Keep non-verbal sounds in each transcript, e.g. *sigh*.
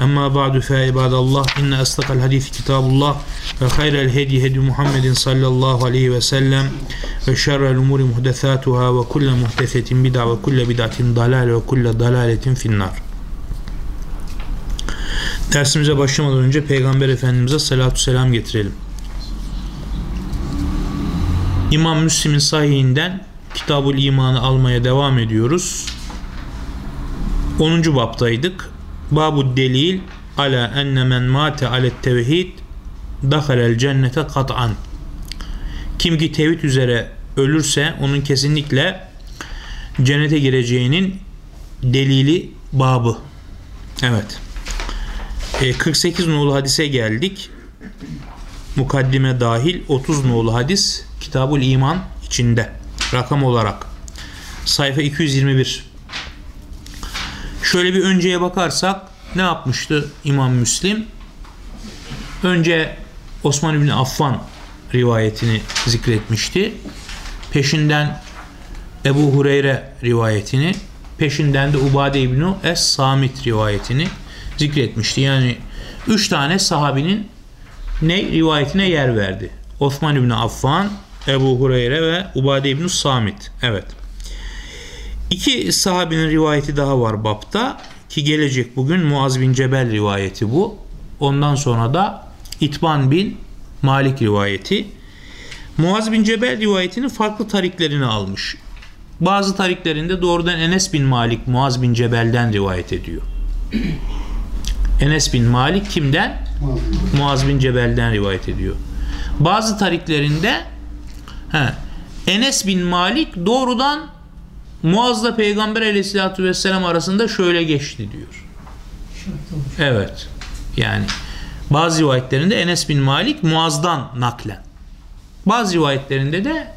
أما بعد فعباد الله إن أصدق الحديث كتاب الله وخير الهدي هدي محمد صلى الله عليه وسلم وشر الأمور محدثاتها وكل محدثة بدعة وكل بدعة ضلالة وكل ضلالة في النار Dersimize başlamadan önce Peygamber Efendimiz'e salatu selam getirelim. İmam Müslim'in sahihinden Kitabul İman'ı almaya devam ediyoruz. 10. baptaydık. Babu delil ala enne men mate alet tevhid dahalel cennete kat'an. Kim ki tevhid üzere ölürse onun kesinlikle cennete gireceğinin delili babı. Evet. E, 48 nolu hadise geldik. Mukaddime dahil 30 nolu hadis Kitabul İman içinde. Rakam olarak. Sayfa 221. Şöyle bir önceye bakarsak ne yapmıştı İmam Müslim? Önce Osman bin Affan rivayetini zikretmişti. Peşinden Ebu Hureyre rivayetini, peşinden de Ubade İbni Es-Samit rivayetini zikretmişti. Yani üç tane sahabinin ne rivayetine yer verdi. Osman İbni Affan, Ebu Hureyre ve Ubade İbni Samit. Evet. İki sahabinin rivayeti daha var bapta ki gelecek bugün Muaz bin Cebel rivayeti bu. Ondan sonra da İtban bin Malik rivayeti. Muaz bin Cebel rivayetinin farklı tariklerini almış. Bazı tariklerinde doğrudan Enes bin Malik Muaz bin Cebel'den rivayet ediyor. *clears throat* Enes bin Malik kimden? Muaz bin Cebel'den rivayet ediyor. Bazı tariklerinde he, Enes bin Malik doğrudan Muaz'la Peygamber aleyhissalatü vesselam arasında şöyle geçti diyor. Evet. Yani bazı rivayetlerinde Enes bin Malik Muaz'dan naklen. Bazı rivayetlerinde de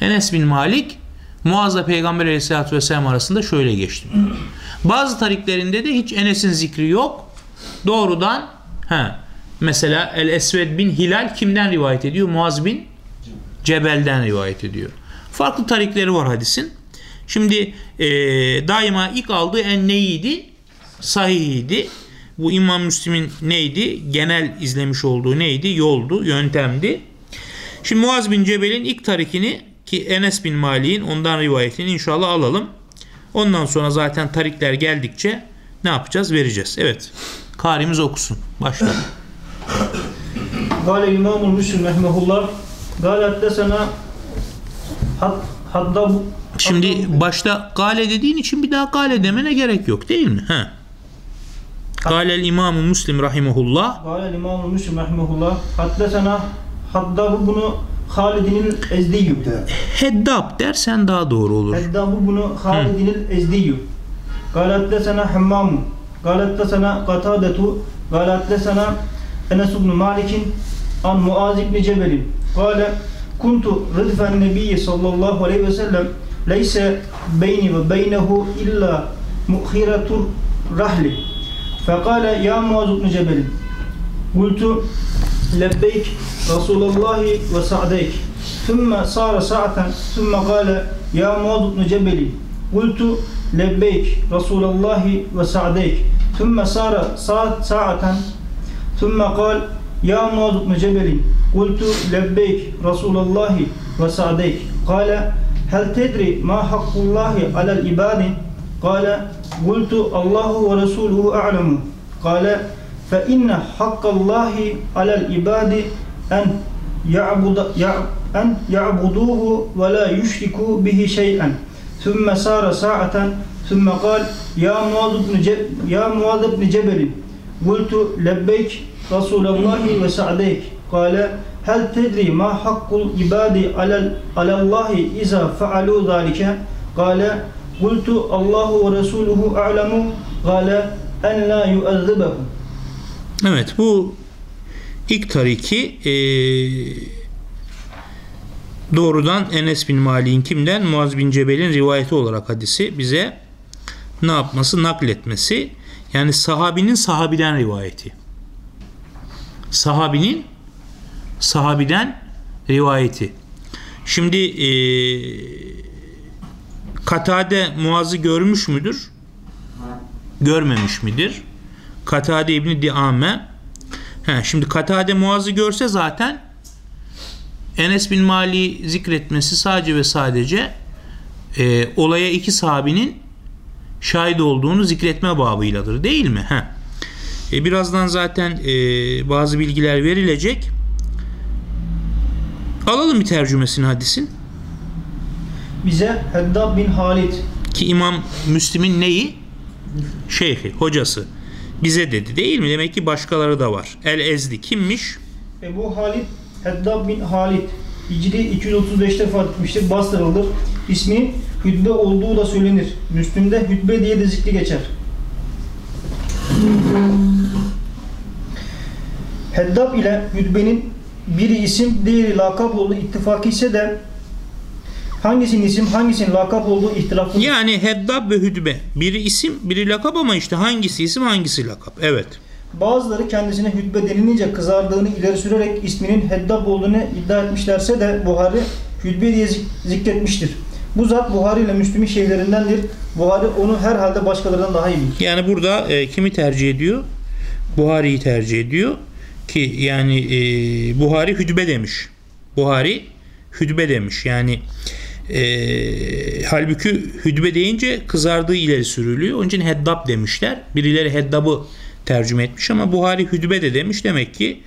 Enes bin Malik Muaz'la Peygamber aleyhissalatü vesselam arasında şöyle geçti. Bazı tariklerinde de hiç Enes'in zikri yok. Doğrudan he, mesela El Esved bin Hilal kimden rivayet ediyor? Muaz bin Cebel'den rivayet ediyor. Farklı tarikleri var hadisin. Şimdi e, daima ilk aldığı en neydi? Sahihiydi. Bu İmam Müslim'in neydi? Genel izlemiş olduğu neydi? Yoldu, yöntemdi. Şimdi Muaz bin Cebel'in ilk tarikini ki Enes bin Malik'in ondan rivayetini inşallah alalım. Ondan sonra zaten tarikler geldikçe ne yapacağız? Vereceğiz. Evet. Karimiz okusun. Başla. *coughs* Gale İmamul Müslim rahimehullah Gale haddesena hadda Şimdi başta gale dediğin için bir daha gale demene gerek yok değil mi? He. Galel İmam-ı Müslim rahimehullah. Galel İmam-ı Müslim rahimehullah. Haddesena haddabu bunu Halidinil Ezdiyyü. Heddab dersen daha doğru olur. Haddabu bunu Halidinil Ezdiyyü. Gale haddesena Hammamu. Gale haddesena Katadetu. Gale haddesena Enes ibn Malik'in an Muaz ibn Cebel'in. Gale kuntu rıdfen nebiyyi sallallahu aleyhi ve sellem beyni ve beynehu illa muhiretur rahli. Fekale ya Muaz ibn Cebel. Kultu lebbeyk Resulallahi ve sa'deyk. ثم صار ساعة ثم قال يا معاذ بن جبل قلت لبيك رسول الله وسعديك ثم صار ساعة ثم قال يا معاذ بن جبل قلت لبيك رسول الله وسعديك قال hel tedri ma hakkullahi alel ibadi? Kâle gultu Allahu ve Resuluhu a'lemu kâle fe inne hakkallahi alel ibadi en ya'buda en ya'buduhu ve la yushriku bihi şey'en thumma sara sa'atan thumma kal ya Muaz ibn ya Muaz ibn Cebel gultu lebbeyk Resulallah ve sa'deyk kâle Hel tedri ma hakkul ibadi alel alallahi iza faalu zalike gale Kultu Allahu ve Resuluhu a'lemu gale en la yu'azzibahum. Evet bu ilk tariki e, doğrudan Enes bin Malik'in kimden? Muaz bin Cebel'in rivayeti olarak hadisi bize ne yapması? Nakletmesi. Yani sahabinin sahabiden rivayeti. Sahabinin sahabiden rivayeti. Şimdi e, Katade Muaz'ı görmüş müdür? Görmemiş midir? Katade İbni Diame He, şimdi Katade Muaz'ı görse zaten Enes bin Mali zikretmesi sadece ve sadece e, olaya iki sahabinin şahit olduğunu zikretme babıyladır değil mi? He. E, birazdan zaten e, bazı bilgiler verilecek. Alalım bir tercümesini hadisin. Bize Heddab bin Halid Ki İmam Müslim'in neyi? Şeyhi, hocası. Bize dedi değil mi? Demek ki başkaları da var. El Ezdi kimmiş? Ebu Halid Heddab bin Halid Hicri 235'te vefat etmiştir. İsmi Hüdbe olduğu da söylenir. Müslüm'de Hüdbe diye de zikri geçer. Heddab ile Hüdbe'nin biri isim, diğeri lakap olduğu ittifakı ise de hangisinin isim, hangisinin lakap olduğu ihtilaflı. Yani Heddab ve Hüdbe. Biri isim, biri lakap ama işte hangisi isim, hangisi lakap. Evet. Bazıları kendisine hütbe denilince kızardığını ileri sürerek isminin Heddab olduğunu iddia etmişlerse de Buhari hütbe diye zik- zikretmiştir. Bu zat Buhari ile Müslüm'ün şeylerindendir. Buhari onu herhalde başkalarından daha iyi bilir. Yani burada e, kimi tercih ediyor? Buhari'yi tercih ediyor. Ki yani e, Buhari hüdbe demiş. Buhari hüdbe demiş. Yani e, halbuki hüdbe deyince kızardığı ileri sürülüyor. Onun için heddab demişler. Birileri heddabı tercüme etmiş ama Buhari hüdbe de demiş. Demek ki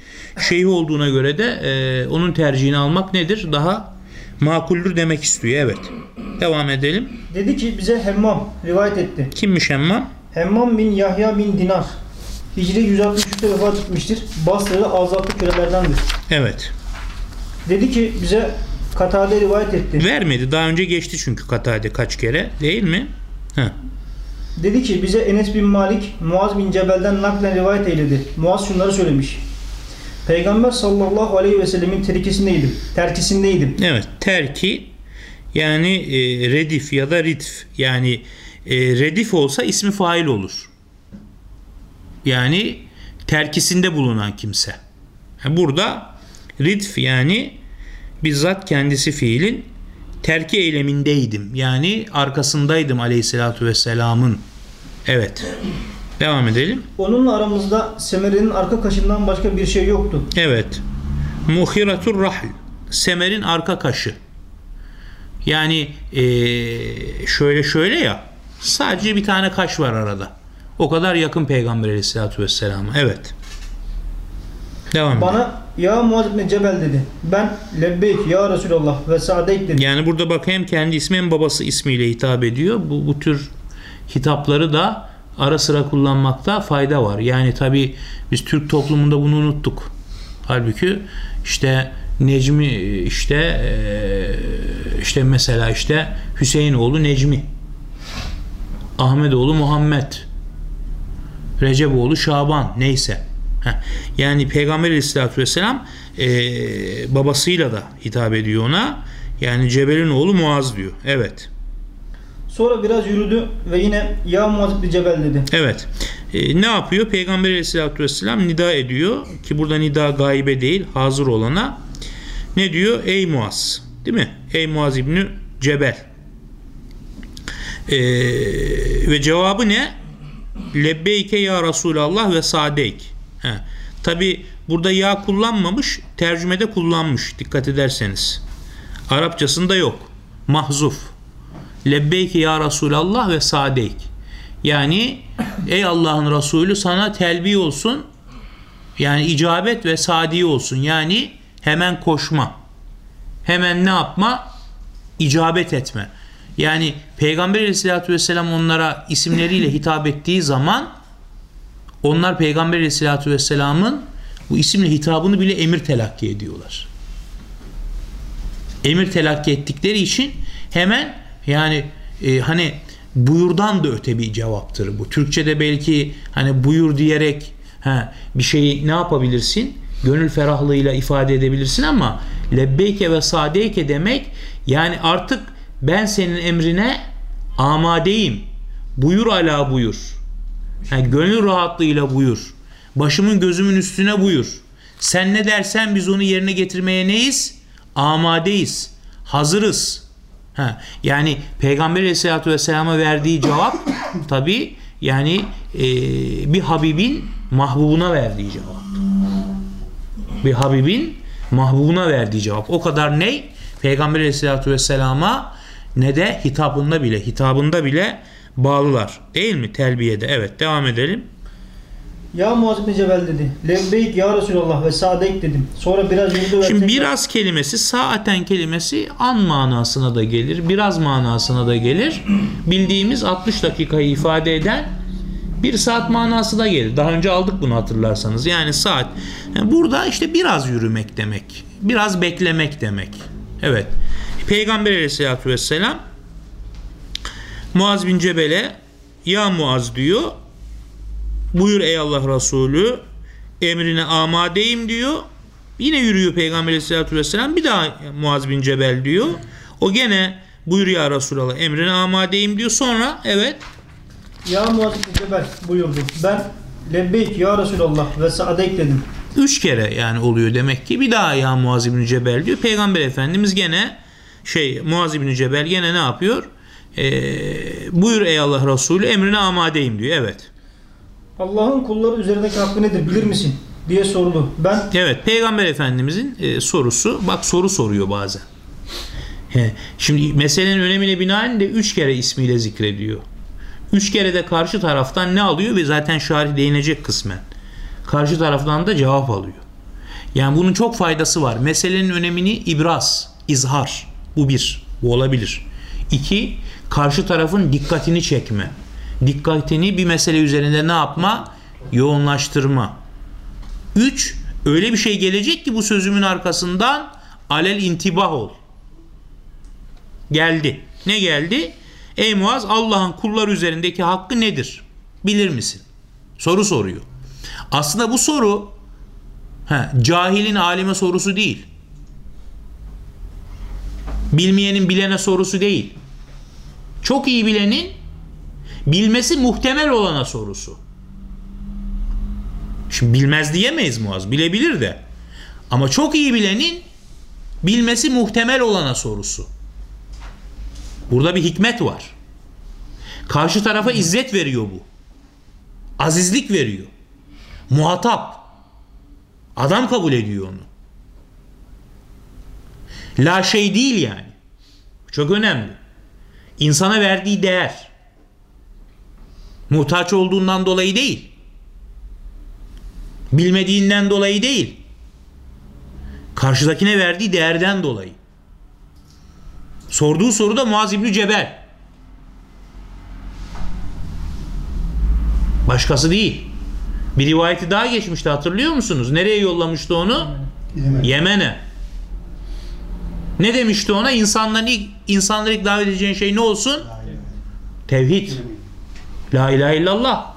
şeyh olduğuna göre de e, onun tercihini almak nedir? Daha makuldür demek istiyor. Evet. Devam edelim. Dedi ki bize Hemmam rivayet etti. Kimmiş Emmam? Hemmam bin Yahya bin Dinar. Hicri 163'te vefat etmiştir. Basralı azatlı kölelerdendir. Evet. Dedi ki bize Katade rivayet etti. Vermedi. Daha önce geçti çünkü Katade kaç kere değil mi? Heh. Dedi ki bize Enes bin Malik Muaz bin Cebel'den naklen rivayet eyledi. Muaz şunları söylemiş. Peygamber sallallahu aleyhi ve sellemin terkisindeydim. Terkisindeydim. Evet. Terki yani e, redif ya da ritf. Yani e, redif olsa ismi fail olur. Yani terkisinde bulunan kimse. Burada ritf yani bizzat kendisi fiilin terki eylemindeydim. Yani arkasındaydım aleyhissalatü vesselamın. Evet. Devam edelim. Onunla aramızda Semere'nin arka kaşından başka bir şey yoktu. Evet. Muhiratur rahl. Semer'in arka kaşı. Yani eee, şöyle şöyle ya. Sadece bir tane kaş var arada. O kadar yakın Peygamber Aleyhisselatü Vesselam'a. Evet. Devam. Bana ya Muaz bin Cebel dedi. Ben lebbeyk ya Resulallah ve sa'deyk dedim. Yani burada bak hem kendi ismi hem babası ismiyle hitap ediyor. Bu, bu tür hitapları da ara sıra kullanmakta fayda var. Yani tabi biz Türk toplumunda bunu unuttuk. Halbuki işte Necmi işte işte mesela işte Hüseyinoğlu Necmi Ahmetoğlu Muhammed Receboğlu Şaban neyse. Heh. Yani Peygamber Aleyhisselatü Vesselam eee, babasıyla da hitap ediyor ona. Yani Cebel'in oğlu Muaz diyor. Evet. Sonra biraz yürüdü ve yine ya Muaz bin Cebel dedi. Evet. Ee, ne yapıyor? Peygamber Aleyhisselatü Vesselam nida ediyor ki burada nida gaybe değil hazır olana. Ne diyor? Ey Muaz. Değil mi? Ey Muaz İbni Cebel. Ee, ve cevabı ne? Lebbeyke ya Resulallah ve sadeyk. He. Tabi burada ya kullanmamış, tercümede kullanmış. Dikkat ederseniz. Arapçasında yok. Mahzuf. Lebbeyke ya Resulallah ve sadeyk. Yani ey Allah'ın Resulü sana telbi olsun. Yani icabet ve sadi olsun. Yani hemen koşma. Hemen ne yapma? İcabet etme. Yani Peygamber aleyhissalatü vesselam onlara isimleriyle hitap ettiği zaman onlar Peygamber aleyhissalatü vesselamın bu isimle hitabını bile emir telakki ediyorlar. Emir telakki ettikleri için hemen yani e, hani buyurdan da öte bir cevaptır bu. Türkçe'de belki hani buyur diyerek ha, bir şeyi ne yapabilirsin? Gönül ferahlığıyla ifade edebilirsin ama lebbeyke ve sadeyke demek yani artık ben senin emrine amadeyim. Buyur ala buyur. Yani gönül rahatlığıyla buyur. Başımın gözümün üstüne buyur. Sen ne dersen biz onu yerine getirmeye neyiz? Amadeyiz. Hazırız. Ha, yani Peygamber Aleyhisselatü Vesselam'a verdiği cevap tabi yani e, bir Habibin mahbubuna verdiği cevap. Bir Habibin mahbubuna verdiği cevap. O kadar ne? Peygamber Aleyhisselatü Vesselam'a ne de hitabında bile hitabında bile bağlılar. Değil mi? Telbiyede. Evet devam edelim. Ya Muaz bin Cebel dedi. Lebbeyk ya Resulallah ve sadek dedim. Sonra biraz yürüdü Şimdi biraz kelimesi saaten kelimesi an manasına da gelir. Biraz manasına da gelir. Bildiğimiz 60 dakikayı ifade eden bir saat manası da gelir. Daha önce aldık bunu hatırlarsanız. Yani saat. Yani burada işte biraz yürümek demek. Biraz beklemek demek. Evet. Peygamber aleyhissalatü vesselam Muaz bin Cebel'e ya Muaz diyor buyur ey Allah Resulü emrine amadeyim diyor. Yine yürüyor Peygamber aleyhissalatü vesselam bir daha Muaz bin Cebel diyor. O gene buyur ya Resulallah emrine amadeyim diyor. Sonra evet Ya Muaz bin Cebel buyurdu. Ben Lebbeyk ya Resulallah ve sadek dedim. üç kere yani oluyor demek ki bir daha ya Muaz bin Cebel diyor. Peygamber Efendimiz gene şey Muaz bin Cebel gene ne yapıyor? Ee, buyur ey Allah Resulü emrine amadeyim diyor. Evet. Allah'ın kulları üzerindeki hakkı nedir bilir misin? diye sordu. Ben Evet Peygamber Efendimizin e, sorusu bak soru soruyor bazen. He, şimdi meselenin önemine binaen de üç kere ismiyle zikrediyor. Üç kere de karşı taraftan ne alıyor ve zaten şarih değinecek kısmen. Karşı taraftan da cevap alıyor. Yani bunun çok faydası var. Meselenin önemini ibraz, izhar. Bu bir. Bu olabilir. İki, karşı tarafın dikkatini çekme. Dikkatini bir mesele üzerinde ne yapma? Yoğunlaştırma. Üç, öyle bir şey gelecek ki bu sözümün arkasından alel intibah ol. Geldi. Ne geldi? Ey Muaz Allah'ın kullar üzerindeki hakkı nedir? Bilir misin? Soru soruyor. Aslında bu soru he, cahilin alime sorusu değil. Bilmeyenin bilene sorusu değil. Çok iyi bilenin bilmesi muhtemel olana sorusu. Şimdi bilmez diyemeyiz Muaz. Bilebilir de. Ama çok iyi bilenin bilmesi muhtemel olana sorusu. Burada bir hikmet var. Karşı tarafa izzet veriyor bu. Azizlik veriyor. Muhatap. Adam kabul ediyor onu. La şey değil yani. Çok önemli. İnsana verdiği değer. Muhtaç olduğundan dolayı değil. Bilmediğinden dolayı değil. Karşıdakine verdiği değerden dolayı. Sorduğu soru da Muaz İbni Cebel. Başkası değil. Bir rivayeti daha geçmişti hatırlıyor musunuz? Nereye yollamıştı onu? Yemen. Yemen'e. Ne demişti ona? İnsanların ilk, insanları ilk davet edeceğin şey ne olsun? Tevhid. La ilahe illallah.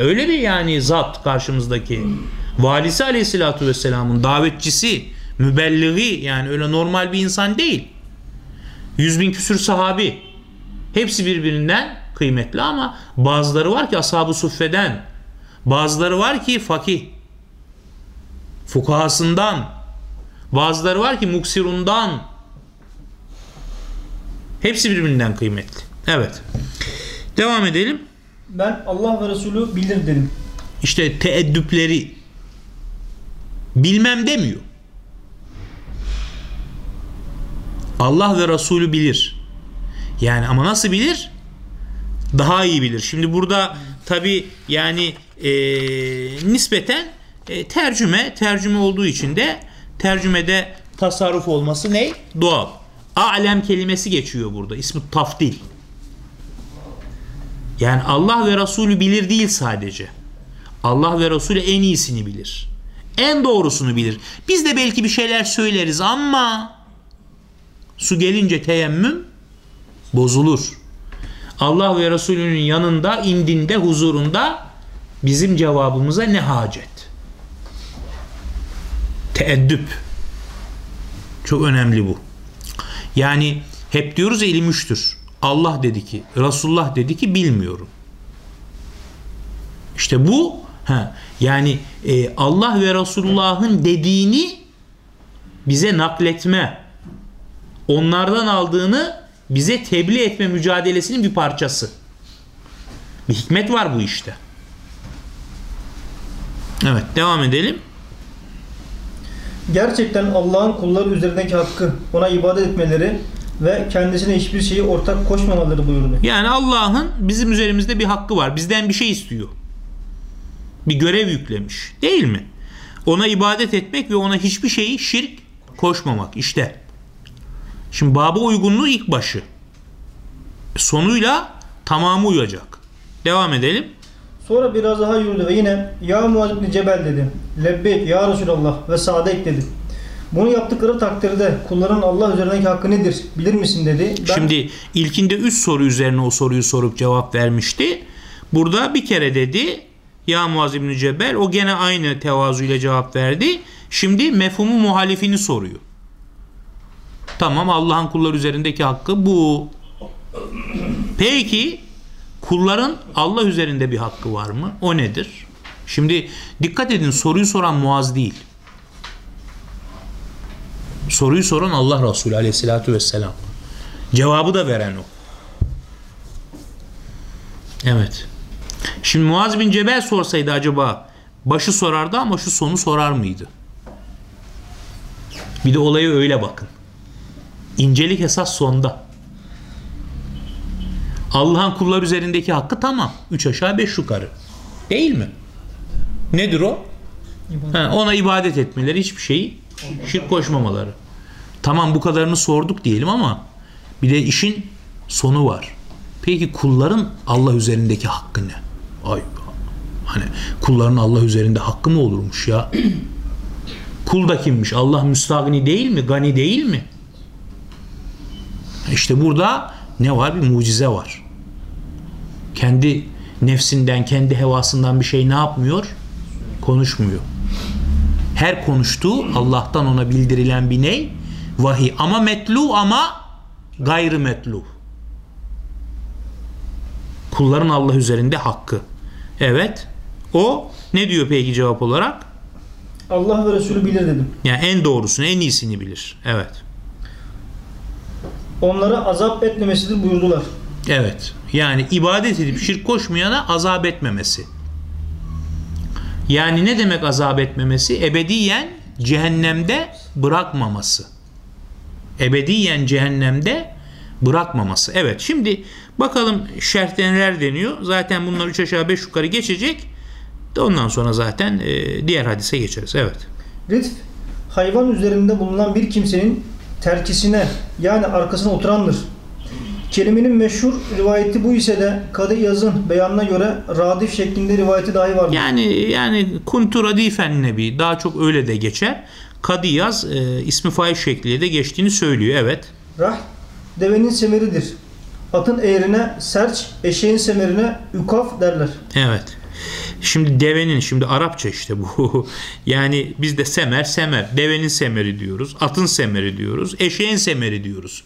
Öyle bir yani zat karşımızdaki. Valisi aleyhissalatü vesselamın davetçisi, mübelliği yani öyle normal bir insan değil. Yüz bin küsür sahabi. Hepsi birbirinden kıymetli ama bazıları var ki ashab-ı suffeden. Bazıları var ki fakih. Fukahasından. Bazıları var ki muksirundan. Hepsi birbirinden kıymetli. Evet. Devam edelim. ben Allah ve Resulü bilir dedim. İşte teeddüpleri bilmem demiyor. Allah ve Resulü bilir. Yani ama nasıl bilir? Daha iyi bilir. Şimdi burada tabi yani e, nispeten e, tercüme tercüme olduğu için de tercümede tasarruf olması ne? Doğal. A'lem kelimesi geçiyor burada. İsmi tafdil. Yani Allah ve Resulü bilir değil sadece. Allah ve Resulü en iyisini bilir. En doğrusunu bilir. Biz de belki bir şeyler söyleriz ama su gelince teyemmüm bozulur. Allah ve Resulünün yanında, indinde, huzurunda bizim cevabımıza ne hacet? Teeddüp. Çok önemli bu. Yani hep diyoruz ya ilim üçtür. Allah dedi ki, Resulullah dedi ki bilmiyorum. İşte bu ha, yani e, Allah ve Resulullah'ın dediğini bize nakletme, onlardan aldığını bize tebliğ etme mücadelesinin bir parçası. Bir hikmet var bu işte. Evet devam edelim. Gerçekten Allah'ın kulları üzerindeki hakkı ona ibadet etmeleri ve kendisine hiçbir şeyi ortak koşmamaları buyurdu. Yani Allah'ın bizim üzerimizde bir hakkı var. Bizden bir şey istiyor. Bir görev yüklemiş. Değil mi? Ona ibadet etmek ve ona hiçbir şeyi şirk koşmamak. İşte. Şimdi baba uygunluğu ilk başı. Sonuyla tamamı uyacak. Devam edelim. Sonra biraz daha yürüdü ve yine Ya Muaz ibn Cebel dedi. Lebbeyk ya Resulallah ve Sadek dedi. Bunu yaptıkları takdirde kulların Allah üzerindeki hakkı nedir bilir misin dedi. Ben, Şimdi ilkinde üç soru üzerine o soruyu sorup cevap vermişti. Burada bir kere dedi ya Muaz İbni Cebel o gene aynı tevazuyla cevap verdi. Şimdi mefhumu muhalifini soruyor. Tamam Allah'ın kullar üzerindeki hakkı bu. Peki kulların Allah üzerinde bir hakkı var mı? O nedir? Şimdi dikkat edin soruyu soran Muaz değil. Soruyu soran Allah Resulü aleyhissalatü vesselam. Cevabı da veren o. Evet. Şimdi Muaz bin Cebel sorsaydı acaba başı sorardı ama şu sonu sorar mıydı? Bir de olaya öyle bakın. İncelik esas sonda. Allah'ın kullar üzerindeki hakkı tamam. Üç aşağı beş yukarı. Değil mi? Nedir o? Ha, ona ibadet etmeleri hiçbir şeyi şirk koşmamaları. Tamam bu kadarını sorduk diyelim ama bir de işin sonu var. Peki kulların Allah üzerindeki hakkı ne? Ay hani kulların Allah üzerinde hakkı mı olurmuş ya? *clears throat* Kul da kimmiş? Allah müstagni değil mi? Gani değil mi? İşte burada ne var? Bir mucize var. Kendi nefsinden, kendi hevasından bir şey ne yapmıyor? Konuşmuyor. Her konuştuğu Allah'tan ona bildirilen bir ney? Vahiy. Ama metlu ama gayrı metlu. Kulların Allah üzerinde hakkı. Evet. O ne diyor peki cevap olarak? Allah ve Resulü bilir dedim. Yani en doğrusunu, en iyisini bilir. Evet. Onlara azap etmemesidir buyurdular. Evet. Yani ibadet edip şirk koşmayana azap etmemesi. Yani ne demek azap etmemesi? Ebediyen cehennemde bırakmaması. Ebediyen cehennemde bırakmaması. Evet şimdi bakalım şerhte neler deniyor. Zaten bunlar 3 aşağı 5 yukarı geçecek. De ondan sonra zaten e, diğer hadise geçeriz. Evet. Ritf, hayvan üzerinde bulunan bir kimsenin terkisine yani arkasına oturandır. Kelimenin meşhur rivayeti bu ise de Kadı Yaz'ın beyanına göre radif şeklinde rivayeti dahi vardır. Yani yani kuntu radifen nebi daha çok öyle de geçer. Kadiyaz e, ismi fail şekliyle de geçtiğini söylüyor. Evet. Rah, devenin semeridir. Atın eğrine serç, eşeğin semerine ükaf derler. Evet. Şimdi devenin şimdi Arapça işte bu. *laughs* yani biz de semer semer. Devenin semeri diyoruz. Atın semeri diyoruz. Eşeğin semeri diyoruz.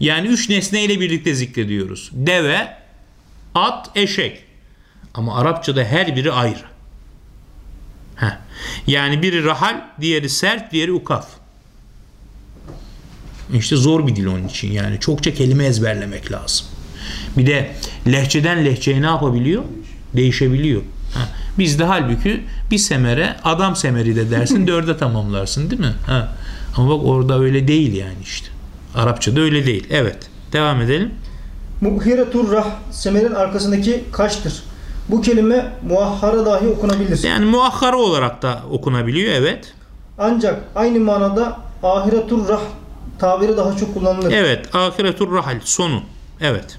Yani üç nesneyle birlikte zikrediyoruz. Deve, at, eşek. Ama Arapçada her biri ayrı. Heh. Yani biri rahal, diğeri sert, diğeri ukaf. İşte zor bir dil onun için yani. Çokça kelime ezberlemek lazım. Bir de lehçeden lehçeye ne yapabiliyor? Değişebiliyor. Ha. Bizde halbuki bir semere adam semeri de dersin *laughs* dörde tamamlarsın değil mi? Ha. Ama bak orada öyle değil yani işte. Arapçada öyle değil. Evet. Devam edelim. Muhiretur rah, semerin arkasındaki kaştır. Bu kelime muahhara dahi okunabilir. Yani muahhara olarak da okunabiliyor. Evet. Ancak aynı manada ahiretur rah tabiri daha çok kullanılır. Evet. Ahiretur rahal. Sonu. Evet.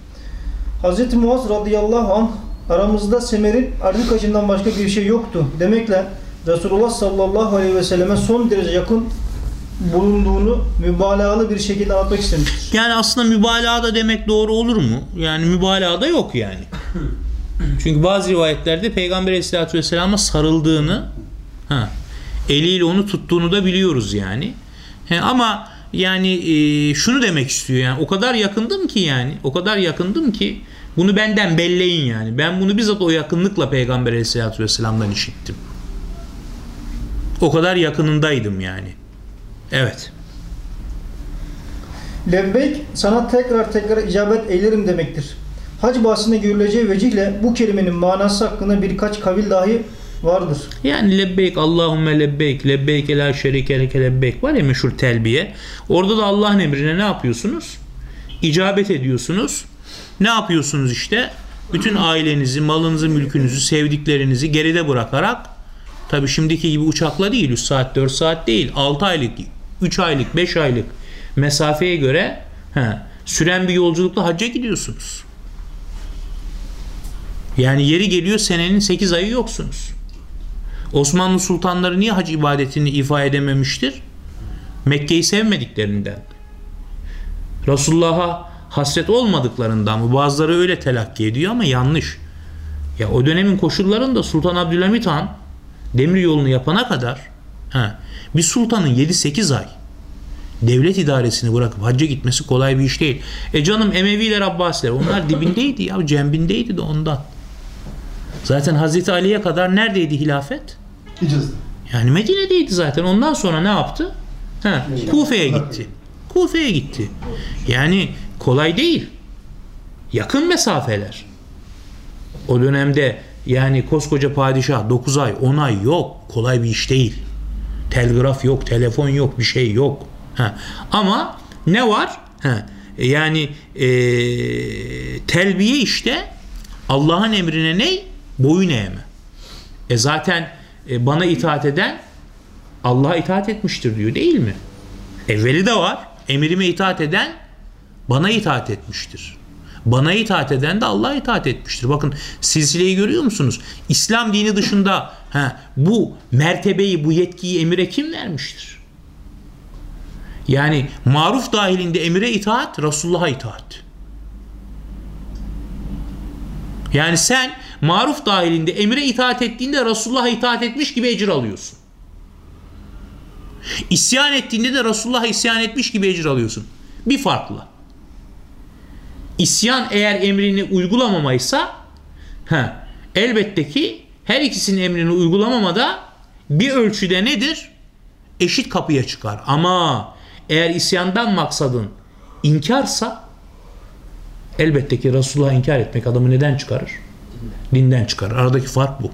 Hz. Muaz radıyallahu anh aramızda semerin arkacından başka bir şey yoktu demekle Resulullah sallallahu aleyhi ve selleme son derece yakın bulunduğunu mübalağalı bir şekilde anlatmak istemiştir. Yani aslında mübalağa da demek doğru olur mu? Yani mübalağa da yok yani. Çünkü bazı rivayetlerde Peygamber Aleyhisselatü Vesselam'a sarıldığını, ha, eliyle onu tuttuğunu da biliyoruz yani. He, ama yani e, şunu demek istiyor yani o kadar yakındım ki yani o kadar yakındım ki bunu benden belleyin yani. Ben bunu bizzat o yakınlıkla Peygamber Aleyhisselatü Vesselam'dan işittim. O kadar yakınındaydım yani. Evet. Lebbeyk sana tekrar tekrar icabet eylerim demektir. Hac bahsinde görüleceği vecihle bu kelimenin manası hakkında birkaç kavil dahi vardır. Yani lebbeyk Allahümme lebbeyk lebbeyk la şerike leke lebbeyk var ya meşhur telbiye. Orada da Allah'ın emrine ne yapıyorsunuz? İcabet ediyorsunuz. Ne yapıyorsunuz işte? Bütün ailenizi, malınızı, mülkünüzü, sevdiklerinizi geride bırakarak tabi şimdiki gibi uçakla değil 3 saat 4 saat değil 6 aylık 3 aylık 5 aylık mesafeye göre he, süren bir yolculukla hacca gidiyorsunuz. Yani yeri geliyor senenin 8 ayı yoksunuz. Osmanlı sultanları niye hac ibadetini ifa edememiştir? Mekke'yi sevmediklerinden. Resulullah'a hasret olmadıklarından mı? Bazıları öyle telakki ediyor ama yanlış. Ya o dönemin koşullarında Sultan Abdülhamit Han demir yolunu yapana kadar he, bir sultanın 7-8 ay devlet idaresini bırakıp hacca gitmesi kolay bir iş değil. E canım Emeviler Abbasiler onlar dibindeydi ya cembindeydi de ondan. Zaten Hazreti Ali'ye kadar neredeydi hilafet? Hicaz'da. Yani Medine'deydi zaten. Ondan sonra ne yaptı? Ha, Kufe'ye gitti. Kufe'ye gitti. Yani kolay değil. Yakın mesafeler. O dönemde yani koskoca padişah 9 ay 10 ay yok. Kolay bir iş değil. Telgraf yok, telefon yok, bir şey yok. Ha. Ama ne var? Ha. Yani e, telbiye işte Allah'ın emrine ne? Boyun eğme. E zaten e, bana itaat eden Allah'a itaat etmiştir diyor değil mi? Evveli de var. Emrime itaat eden bana itaat etmiştir. Bana itaat eden de Allah'a itaat etmiştir. Bakın silsileyi görüyor musunuz? İslam dini dışında ha, bu mertebeyi, bu yetkiyi emire kim vermiştir? Yani maruf dahilinde emire itaat, Resulullah'a itaat. Yani sen maruf dahilinde emire itaat ettiğinde Resulullah'a itaat etmiş gibi ecir alıyorsun. İsyan ettiğinde de Resulullah'a isyan etmiş gibi ecir alıyorsun. Bir farkla. İsyan eğer emrini uygulamamaysa he, elbette ki her ikisinin emrini uygulamamada bir ölçüde nedir? Eşit kapıya çıkar. Ama eğer isyandan maksadın inkarsa elbette ki Resulullah'ı inkar etmek adamı neden çıkarır? Dinden çıkarır. Aradaki fark bu.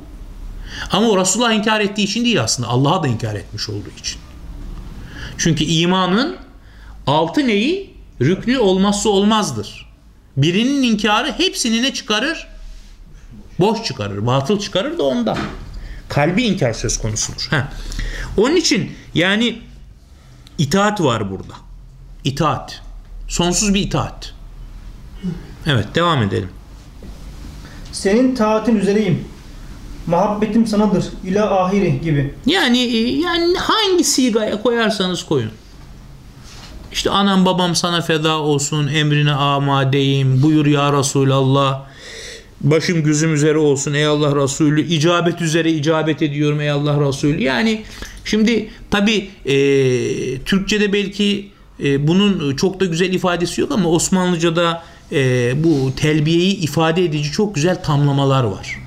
Ama o Resulullah inkar ettiği için değil aslında. Allah'a da inkar etmiş olduğu için. Çünkü imanın altı neyi? Rüknü olmazsa olmazdır. Birinin inkarı hepsini ne çıkarır? Boş çıkarır, batıl çıkarır da ondan. Kalbi inkar söz konusudur. Heh. Onun için yani itaat var burada. İtaat. Sonsuz bir itaat. Evet devam edelim. Senin taatin üzereyim. Muhabbetim sanadır. İla ahiri gibi. Yani e, yani hangi sigaya koyarsanız koyun. İşte anam babam sana feda olsun, emrine amadeyim, buyur ya Resulallah. Başım gözüm üzere olsun ey Allah Resulü. icabet üzere icabet ediyorum ey Allah Resulü. Yani şimdi tabi e, Türkçe'de belki e, bunun çok da güzel ifadesi yok ama Osmanlıca'da e, bu telbiyeyi ifade edici çok güzel tamlamalar var.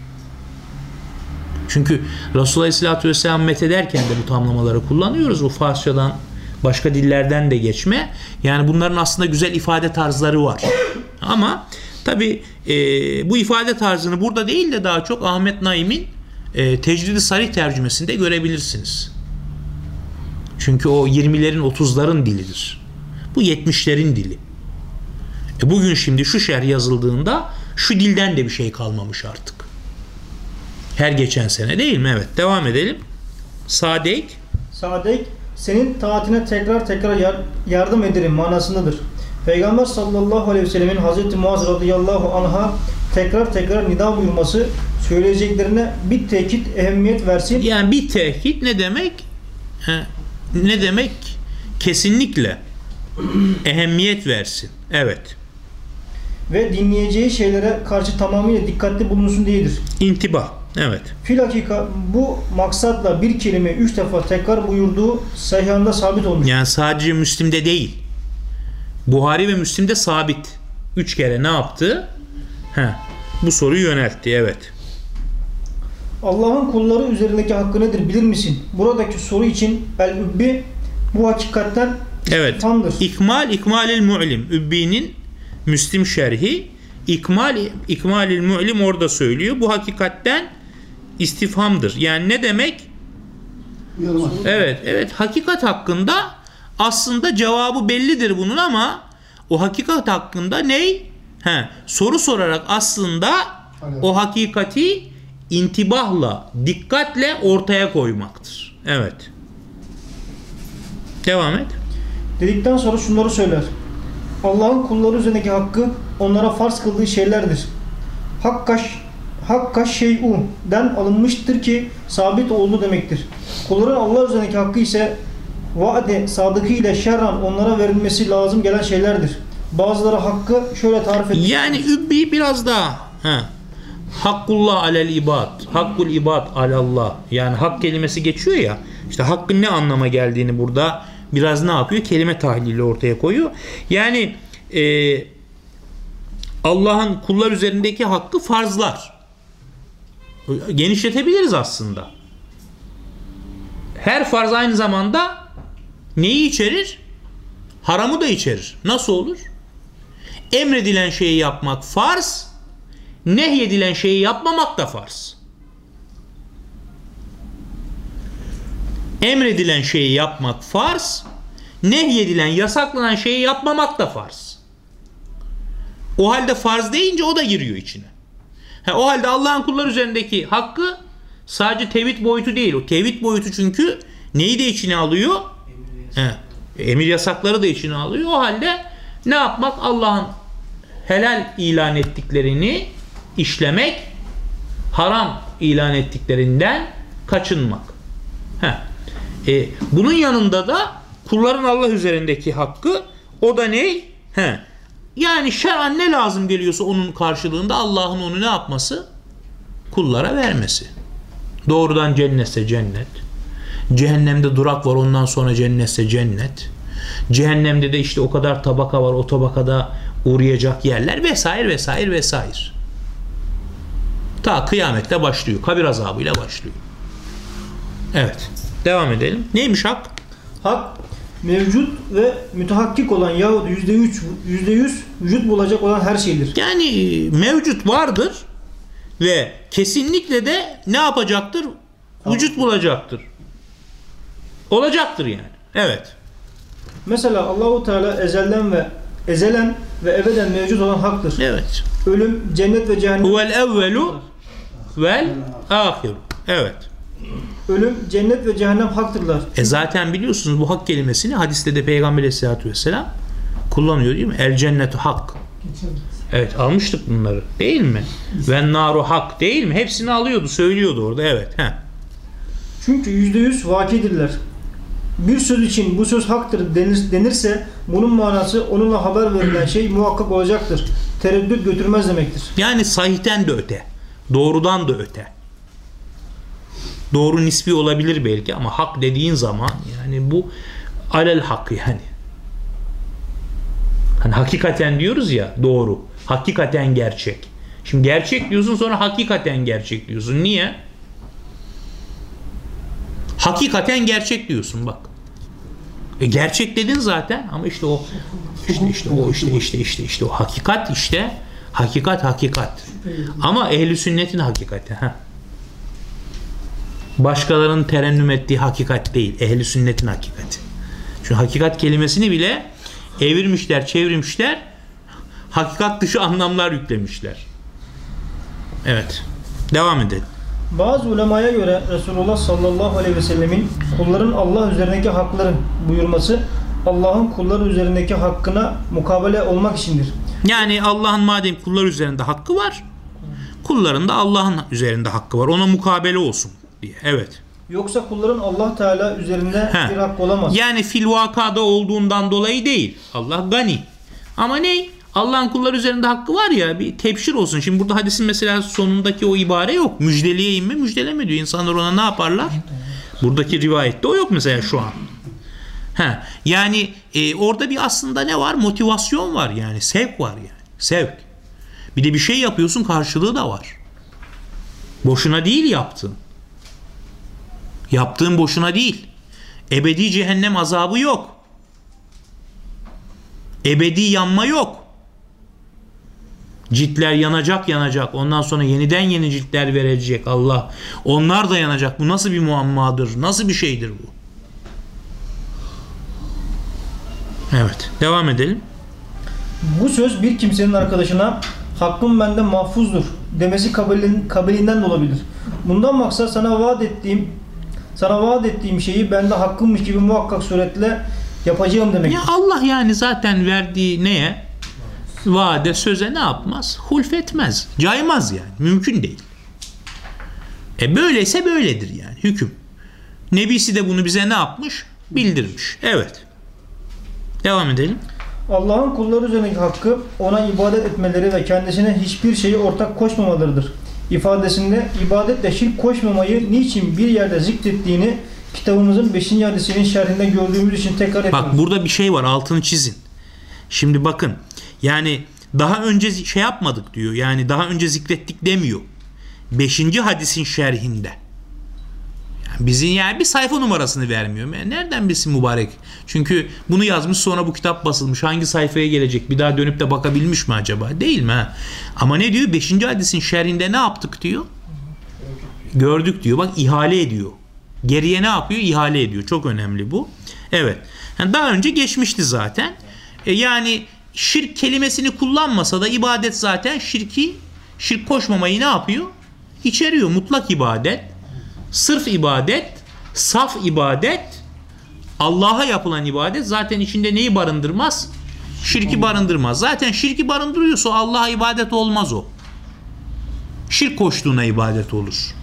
Çünkü Resulullah Aleyhisselatü Vesselam methederken de bu tamlamaları kullanıyoruz. Bu Farsçadan başka dillerden de geçme. Yani bunların aslında güzel ifade tarzları var. Ama tabi e, bu ifade tarzını burada değil de daha çok Ahmet Naim'in e, Tecrid-i Sarih tercümesinde görebilirsiniz. Çünkü o 20'lerin 30'ların dilidir. Bu 70'lerin dili. E bugün şimdi şu şerh yazıldığında şu dilden de bir şey kalmamış artık. Her geçen sene değil mi? Evet. Devam edelim. Sadek. Sadek senin taatine tekrar tekrar yar- yardım ederim manasındadır. Peygamber sallallahu aleyhi ve sellemin Hazreti Muaz radıyallahu anh'a tekrar tekrar nida buyurması söyleyeceklerine bir tekit ehemmiyet versin. Yani bir tehkit ne demek? He, ne demek? Kesinlikle ehemmiyet versin. Evet. ve dinleyeceği şeylere karşı tamamıyla dikkatli bulunsun diyedir. İntibah. Evet. Filakika bu maksatla bir kelime üç defa tekrar buyurduğu sahihanda sabit olmuş. Yani sadece Müslim'de değil. Buhari ve Müslim'de sabit. Üç kere ne yaptı? He, bu soruyu yöneltti. Evet. Allah'ın kulları üzerindeki hakkı nedir bilir misin? Buradaki soru için el-übbi bu hakikatten Evet. tamdır. İkmal İkmalil Mu'lim. Übbi'nin Müslim şerhi İkmal İkmalil Mu'lim orada söylüyor. Bu hakikatten istifhamdır. Yani ne demek? Evet, evet. Hakikat hakkında aslında cevabı bellidir bunun ama o hakikat hakkında ney? He, soru sorarak aslında o hakikati intibahla, dikkatle ortaya koymaktır. Evet. Devam et. Dedikten sonra şunları söyler. Allah'ın kulları üzerindeki hakkı onlara farz kıldığı şeylerdir. Hakka, hakka şey'u den alınmıştır ki sabit oldu demektir. Kulların Allah üzerindeki hakkı ise vaade sadıkı ile şerran onlara verilmesi lazım gelen şeylerdir. Bazıları hakkı şöyle tarif etmiş. Yani übbi biraz daha he. Hakkullah alel ibad. Hakkul ibad alallah. Yani hak kelimesi geçiyor ya. İşte hakkın ne anlama geldiğini burada biraz ne yapıyor? Kelime tahlili ortaya koyuyor. Yani e, Allah'ın kullar üzerindeki hakkı farzlar. Genişletebiliriz aslında. Her farz aynı zamanda neyi içerir? Haramı da içerir. Nasıl olur? Emredilen şeyi yapmak farz, nehyedilen şeyi yapmamak da farz. Emredilen şeyi yapmak farz, nehyedilen, yasaklanan şeyi yapmamak da farz. O halde farz deyince o da giriyor içine. Ha, o halde Allah'ın kullar üzerindeki hakkı sadece tevhid boyutu değil. O tevhid boyutu çünkü neyi de içine alıyor? He, emir yasakları da içine alıyor. O halde ne yapmak? Allah'ın helal ilan ettiklerini işlemek, haram ilan ettiklerinden kaçınmak. Heh. E, bunun yanında da kulların Allah üzerindeki hakkı o da ne? He. Yani şer'an ne lazım geliyorsa onun karşılığında Allah'ın onu ne yapması? Kullara vermesi. Doğrudan cennetse cennet. Cehennemde durak var ondan sonra cennetse cennet. Cehennemde de işte o kadar tabaka var o tabakada uğrayacak yerler vesaire vesaire vesaire. Ta kıyamette başlıyor. Kabir azabıyla başlıyor. Evet. Devam edelim. Neymiş hak? Hak mevcut ve mütehakkik olan yahut yüzde üç, yüzde yüz vücut bulacak olan her şeydir. Yani mevcut vardır ve kesinlikle de ne yapacaktır? Vücut bulacaktır. Olacaktır yani. Evet. Mesela Allahu Teala ezelden ve ezelen ve ebeden mevcut olan haktır. Evet. Ölüm, cennet ve cehennem. Huvel evvelu vel ahir. Evet. Ölüm, cennet ve cehennem haktırlar. E zaten biliyorsunuz bu hak kelimesini hadiste de Peygamber Aleyhisselatü Vesselam kullanıyor değil mi? El cennetu hak. Evet almıştık bunları değil mi? Ve naru hak değil mi? Hepsini alıyordu söylüyordu orada evet. Heh. Çünkü yüzde yüz vakidirler. Bir söz için bu söz haktır denir, denirse bunun manası onunla haber verilen şey muhakkak olacaktır. Tereddüt götürmez demektir. Yani sahihten de öte. Doğrudan da öte. Doğru nispi olabilir belki ama hak dediğin zaman yani bu alel hak yani. Hani hakikaten diyoruz ya doğru. Hakikaten gerçek. Şimdi gerçek diyorsun sonra hakikaten gerçek diyorsun. Niye? Hakikaten gerçek diyorsun bak. E gerçek dedin zaten ama işte o işte işte o işte işte işte işte o hakikat işte hakikat hakikat. Ama ehli sünnetin hakikati ha. Başkalarının terennüm ettiği hakikat değil. Ehli sünnetin hakikati. Çünkü hakikat kelimesini bile evirmişler, çevirmişler. Hakikat dışı anlamlar yüklemişler. Evet. Devam edelim. Bazı ulemaya göre Resulullah sallallahu aleyhi ve sellemin kulların Allah üzerindeki hakları buyurması Allah'ın kulları üzerindeki hakkına mukabele olmak içindir. Yani Allah'ın madem kullar üzerinde hakkı var, kulların da Allah'ın üzerinde hakkı var. Ona mukabele olsun diye. Evet. Yoksa kulların Allah Teala üzerinde He. bir hakkı olamaz. Yani fil vakada olduğundan dolayı değil. Allah gani. Ama ne? Allah'ın kulları üzerinde hakkı var ya bir tebşir olsun. Şimdi burada hadisin mesela sonundaki o ibare yok. Müjdeleyeyim mi? Müjdeleme diyor. İnsanlar ona ne yaparlar? Buradaki rivayette o yok mesela şu an. Ha, yani e, orada bir aslında ne var? Motivasyon var yani. Sevk var yani. Sevk. Bir de bir şey yapıyorsun karşılığı da var. Boşuna değil yaptığın. Yaptığın boşuna değil. Ebedi cehennem azabı yok. Ebedi yanma yok. Ciltler yanacak yanacak. Ondan sonra yeniden yeni ciltler verecek Allah. Onlar da yanacak. Bu nasıl bir muammadır? Nasıl bir şeydir bu? Evet. Devam edelim. Bu söz bir kimsenin arkadaşına hakkım bende mahfuzdur demesi kabilin, kabilinden de olabilir. Bundan maksat sana vaat ettiğim sana vaat ettiğim şeyi bende hakkımmış gibi muhakkak suretle yapacağım demek. Ya Allah yani zaten verdiği neye? Vaade, söze ne yapmaz? Hulf etmez. Caymaz yani. Mümkün değil. E böyleyse böyledir yani. Hüküm. Nebisi de bunu bize ne yapmış? Bildirmiş. Evet. Devam edelim. Allah'ın kulları üzerindeki hakkı ona ibadet etmeleri ve kendisine hiçbir şeyi ortak koşmamalarıdır. İfadesinde ibadetle şirk koşmamayı niçin bir yerde zikrettiğini kitabımızın 5. hadisinin şerhinde gördüğümüz için tekrar etmiyoruz. Bak burada bir şey var altını çizin. Şimdi bakın yani daha önce şey yapmadık diyor. Yani daha önce zikrettik demiyor. Beşinci hadisin şerhinde. Yani bizim yani bir sayfa numarasını vermiyor. Yani nereden bilsin mübarek? Çünkü bunu yazmış sonra bu kitap basılmış. Hangi sayfaya gelecek? Bir daha dönüp de bakabilmiş mi acaba? Değil mi? ha? Ama ne diyor? Beşinci hadisin şerhinde ne yaptık diyor? Gördük diyor. Bak ihale ediyor. Geriye ne yapıyor? İhale ediyor. Çok önemli bu. Evet. Yani daha önce geçmişti zaten. E yani şirk kelimesini kullanmasa da ibadet zaten şirki şirk koşmamayı ne yapıyor? İçeriyor. Mutlak ibadet, sırf ibadet, saf ibadet, Allah'a yapılan ibadet zaten içinde neyi barındırmaz? Şirki barındırmaz. Zaten şirki barındırıyorsa Allah'a ibadet olmaz o. Şirk koştuğuna ibadet olur.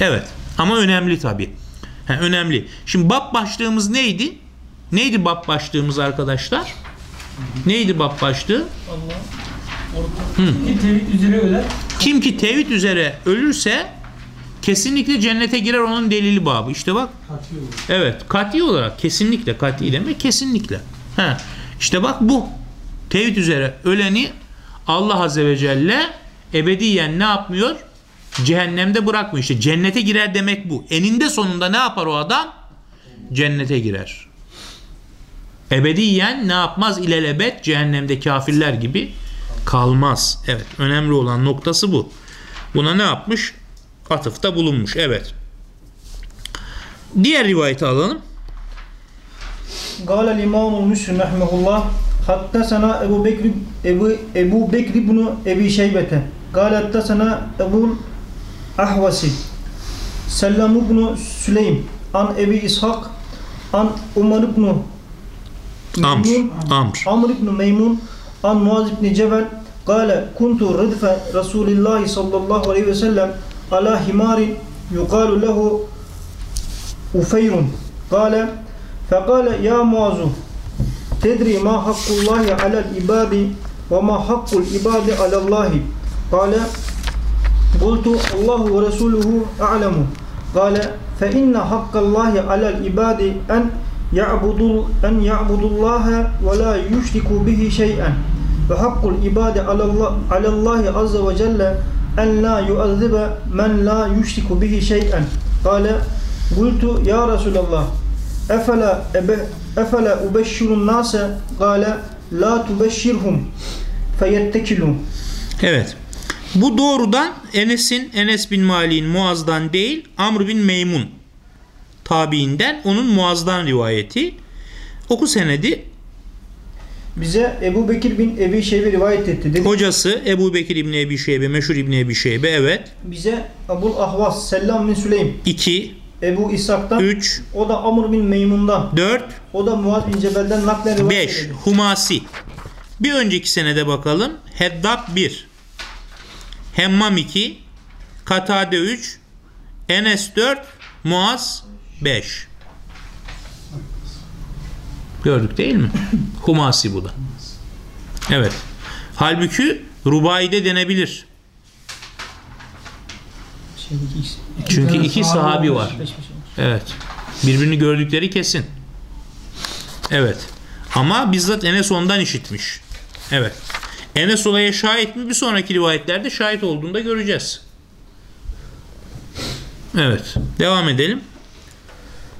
Evet. Ama önemli tabi. önemli. Şimdi bab başlığımız neydi? Neydi bab başlığımız arkadaşlar? Neydi bab başlığı? Ki tevhid üzere ölen Kim ki tevhid üzere ölürse kesinlikle cennete girer onun delili babı. İşte bak. katıyor. Evet. Kati olarak kesinlikle kati demek kesinlikle. Ha. İşte bak bu. Tevhid üzere öleni Allah Azze ve Celle ebediyen ne yapmıyor? Cehennemde bırakmıyor. İşte cennete girer demek bu. Eninde sonunda ne yapar o adam? Cennete girer Ebediyen ne yapmaz? İlelebet cehennemde kafirler gibi kalmaz. Evet. Önemli olan noktası bu. Buna ne yapmış? Atıfta bulunmuş. Evet. Diğer rivayeti alalım. قال الإمام المسلم رحمه الله حدثنا أبو بكر أبو, أبو بكر بن أبي شيبة قال حدثنا أبو الأحوص سلم بن سليم عن أبي إسحاق عن عمر بن Amr. Amr. Amr ibn Meymun an Muaz ibn Cebel kâle kuntu rıdfe Resulillahi sallallahu aleyhi ve sellem ala himarin yukalu lehu ufayrun kâle fekâle ya Muazu tedri ma hakkullahi alel ibadi ve ma hakkul ibadi alallahi kâle kultu Allahu ve Resuluhu a'lemu kâle fe inne hakkallahi alel ibadi en ya'budul en ya'budullaha ve la yushriku bihi şey'en. Ve hakkul ibade alallah alallahi azze ve celle en la yu'azzibe men la yushriku bihi şey'en. Kale gultu ya Resulallah efele ebe efele ubeşşirun nase? Kale la tubeşşirhum feyettekilun evet. Bu doğrudan Enes'in Enes bin Malik'in Muaz'dan değil Amr bin Meymun tabiinden onun Muaz'dan rivayeti. Oku senedi. Bize Ebu Bekir bin Ebi Şeybe rivayet etti. Dedi. Hocası Ebu Bekir İbni Ebi Şeybe, meşhur İbni Ebi Şeybe evet. Bize Abul Ahvas Selam bin Süleym 2, Ebu İshak'tan 3, o da Amr bin Meymun'dan 4, o da Muaz bin Cebel'den naklen rivayet 5. edildi. Humasi. Bir önceki senede bakalım. Heddab 1. Hemmam 2. Katade 3. Enes 4. Muaz 5. Gördük değil mi? *laughs* Humasi bu da. Evet. Halbuki rubayide denebilir. Çünkü iki sahabi var. Evet. Birbirini gördükleri kesin. Evet. Ama bizzat Enes ondan işitmiş. Evet. Enes olaya şahit mi? Bir sonraki rivayetlerde şahit olduğunda göreceğiz. Evet. Devam edelim.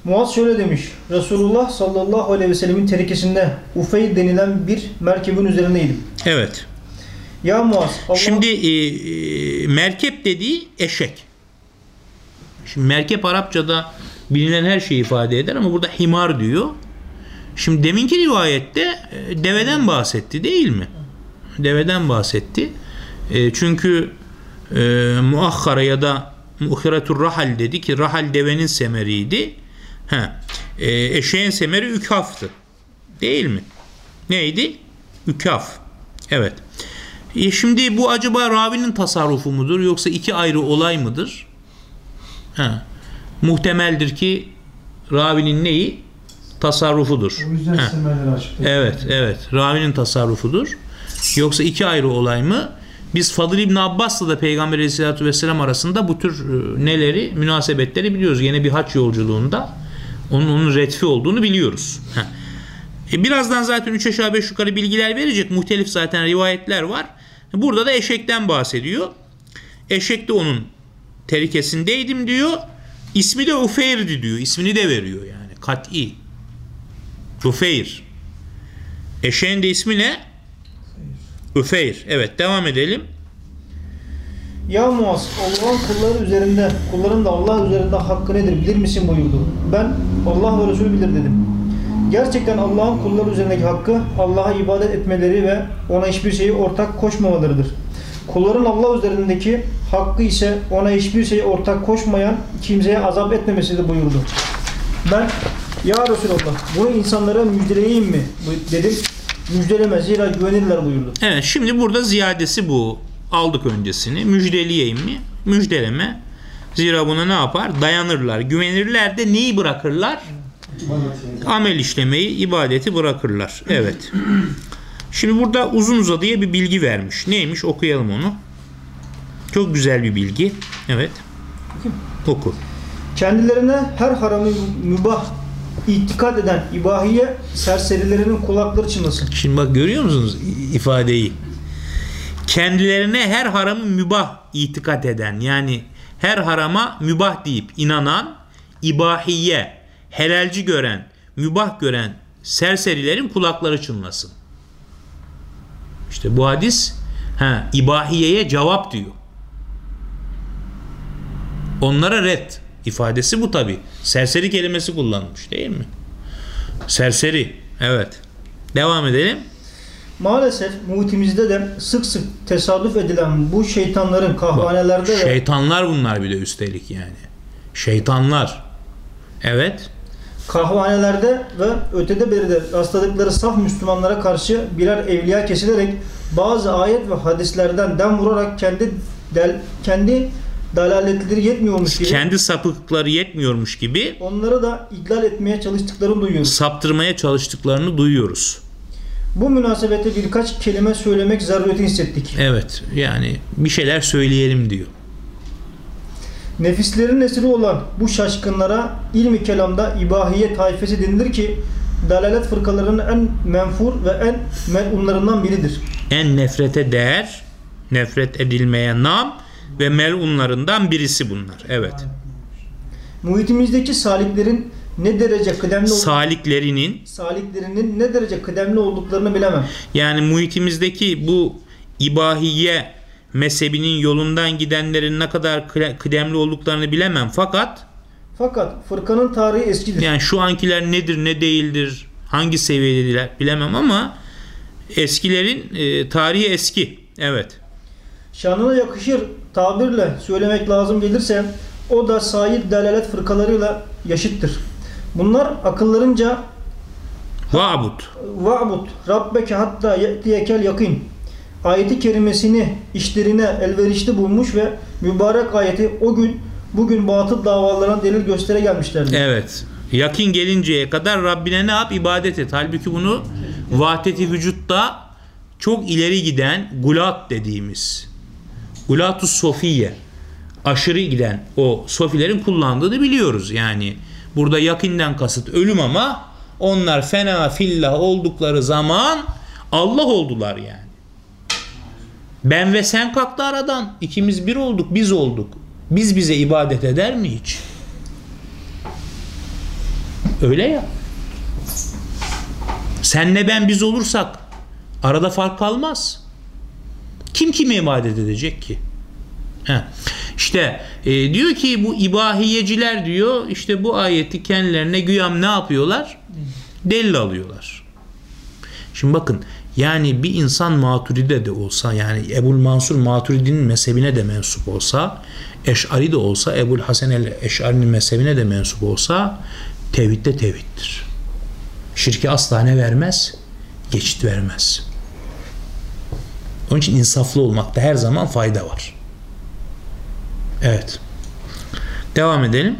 Muaz şöyle demiş. Resulullah sallallahu aleyhi ve sellemin terikesinde Ufey denilen bir merkebin üzerindeydim. Evet. Ya Muaz Allah Şimdi e, e, merkep dediği eşek. Şimdi merkep Arapçada bilinen her şeyi ifade eder ama burada himar diyor. Şimdi deminki rivayette e, deveden bahsetti değil mi? Deveden bahsetti. E, çünkü e, muakhara ya da muhiretur rahal dedi ki rahal devenin semeriydi. Ha, e, eşeğin semeri ükaftı. Değil mi? Neydi? Ükaf. Evet. E şimdi bu acaba ravinin tasarrufu mudur yoksa iki ayrı olay mıdır? Ha. Muhtemeldir ki ravinin neyi? Tasarrufudur. O yüzden. Evet, evet. Ravinin tasarrufudur. Yoksa iki ayrı olay mı? Biz Fadıl İbni Abbas'la da Peygamber Aleyhisselatü Vesselam arasında bu tür e, neleri, münasebetleri biliyoruz. Yine bir haç yolculuğunda onun, onun retfi olduğunu biliyoruz. E birazdan zaten 3 aşağı 5 yukarı bilgiler verecek. Muhtelif zaten rivayetler var. Burada da eşekten bahsediyor. Eşek de onun terikesindeydim diyor. İsmi de Ufeyr'di diyor. İsmini de veriyor yani. Kat'i. Ufeyr. Eşeğin de ismi ne? Üfeyr. Evet devam edelim. Ya Muaz Allah'ın kulları üzerinde kulların da Allah üzerinde hakkı nedir bilir misin buyurdu. Ben Allah ve Resulü bilir dedim. Gerçekten Allah'ın kulları üzerindeki hakkı Allah'a ibadet etmeleri ve ona hiçbir şeyi ortak koşmamalarıdır. Kulların Allah üzerindeki hakkı ise ona hiçbir şeyi ortak koşmayan kimseye azap etmemesidir buyurdu. Ben ya Resulallah bunu insanlara müjdeleyeyim mi dedim. Müjdeleme zira güvenirler buyurdu. Evet şimdi burada ziyadesi bu. Aldık öncesini. Müjdeleyeyim mi? Müjdeleme. Zira buna ne yapar? Dayanırlar. Güvenirler de neyi bırakırlar? Amel işlemeyi, ibadeti bırakırlar. Evet. Şimdi burada uzun uzadıya bir bilgi vermiş. Neymiş? Okuyalım onu. Çok güzel bir bilgi. Evet. Oku. Kendilerine her haramı mübah itikad eden ibahiye serserilerinin kulakları çınlasın. Şimdi bak görüyor musunuz ifadeyi? Kendilerine her haramı mübah itikat eden yani her harama mübah deyip inanan ibahiye helalci gören mübah gören serserilerin kulakları çınlasın. İşte bu hadis ha, ibahiyeye cevap diyor. Onlara red ifadesi bu tabi. Serseri kelimesi kullanmış değil mi? Serseri. Evet. Devam edelim. Maalesef muhitimizde de sık sık tesadüf edilen bu şeytanların kahvanelerde ve Şeytanlar bunlar bir de üstelik yani. Şeytanlar. Evet. kahvanelerde ve ötede beride rastladıkları saf Müslümanlara karşı birer evliya kesilerek bazı ayet ve hadislerden dem vurarak kendi del, kendi dalaletleri yetmiyormuş gibi Kendi sapıklıkları yetmiyormuş gibi onları da idlal etmeye çalıştıklarını duyuyoruz. saptırmaya çalıştıklarını duyuyoruz. Bu münasebete birkaç kelime söylemek zarureti hissettik. Evet. Yani bir şeyler söyleyelim diyor. Nefislerin esiri olan bu şaşkınlara ilmi kelamda ibahiye taifesi denilir ki dalalet fırkalarının en menfur ve en melunlarından biridir. En nefrete değer, nefret edilmeye nam ve melunlarından birisi bunlar. Evet. Muhitimizdeki saliklerin ne derece kıdemli Saliklerinin saliklerinin ne derece kıdemli olduklarını bilemem. yani muhitimizdeki bu ibahiye mezhebinin yolundan gidenlerin ne kadar kıdemli olduklarını bilemem fakat Fakat fırkanın tarihi eskidir. yani şu ankiler nedir ne değildir hangi seviyedediler bilemem ama Eskilerin e, tarihi eski. Evet. Şanına yakışır tabirle söylemek lazım gelirse o da sahip delalet fırkalarıyla yaşıttır. Bunlar akıllarınca Va'bud. Va'bud Rabbeke hatta ye'tiyekel yakın ayeti kerimesini işlerine elverişli bulmuş ve mübarek ayeti o gün bugün batıl davalarına delil göstere gelmişlerdir. Evet. Yakin gelinceye kadar Rabbine ne yap? İbadet et. Halbuki bunu vahdeti vücutta çok ileri giden gulat dediğimiz gulatus sofiye aşırı giden o sofilerin kullandığını biliyoruz. Yani burada yakinden kasıt ölüm ama onlar fena fillah oldukları zaman Allah oldular yani. Ben ve sen kalktı aradan. İkimiz bir olduk, biz olduk. Biz bize ibadet eder mi hiç? Öyle ya. Senle ben biz olursak arada fark kalmaz. Kim kime ibadet edecek ki? Heh. İşte e, diyor ki bu ibahiyeciler diyor işte bu ayeti kendilerine güyam ne yapıyorlar? Delil alıyorlar. Şimdi bakın yani bir insan maturide de olsa yani Ebul Mansur Maturidi'nin mezhebine de mensup olsa Eş'ari de olsa Ebul Hasan el Eş'ari'nin mezhebine de mensup olsa tevhid de tevhiddir. Şirki asla ne vermez? Geçit vermez. Onun için insaflı olmakta her zaman fayda var. Evet. Devam edelim.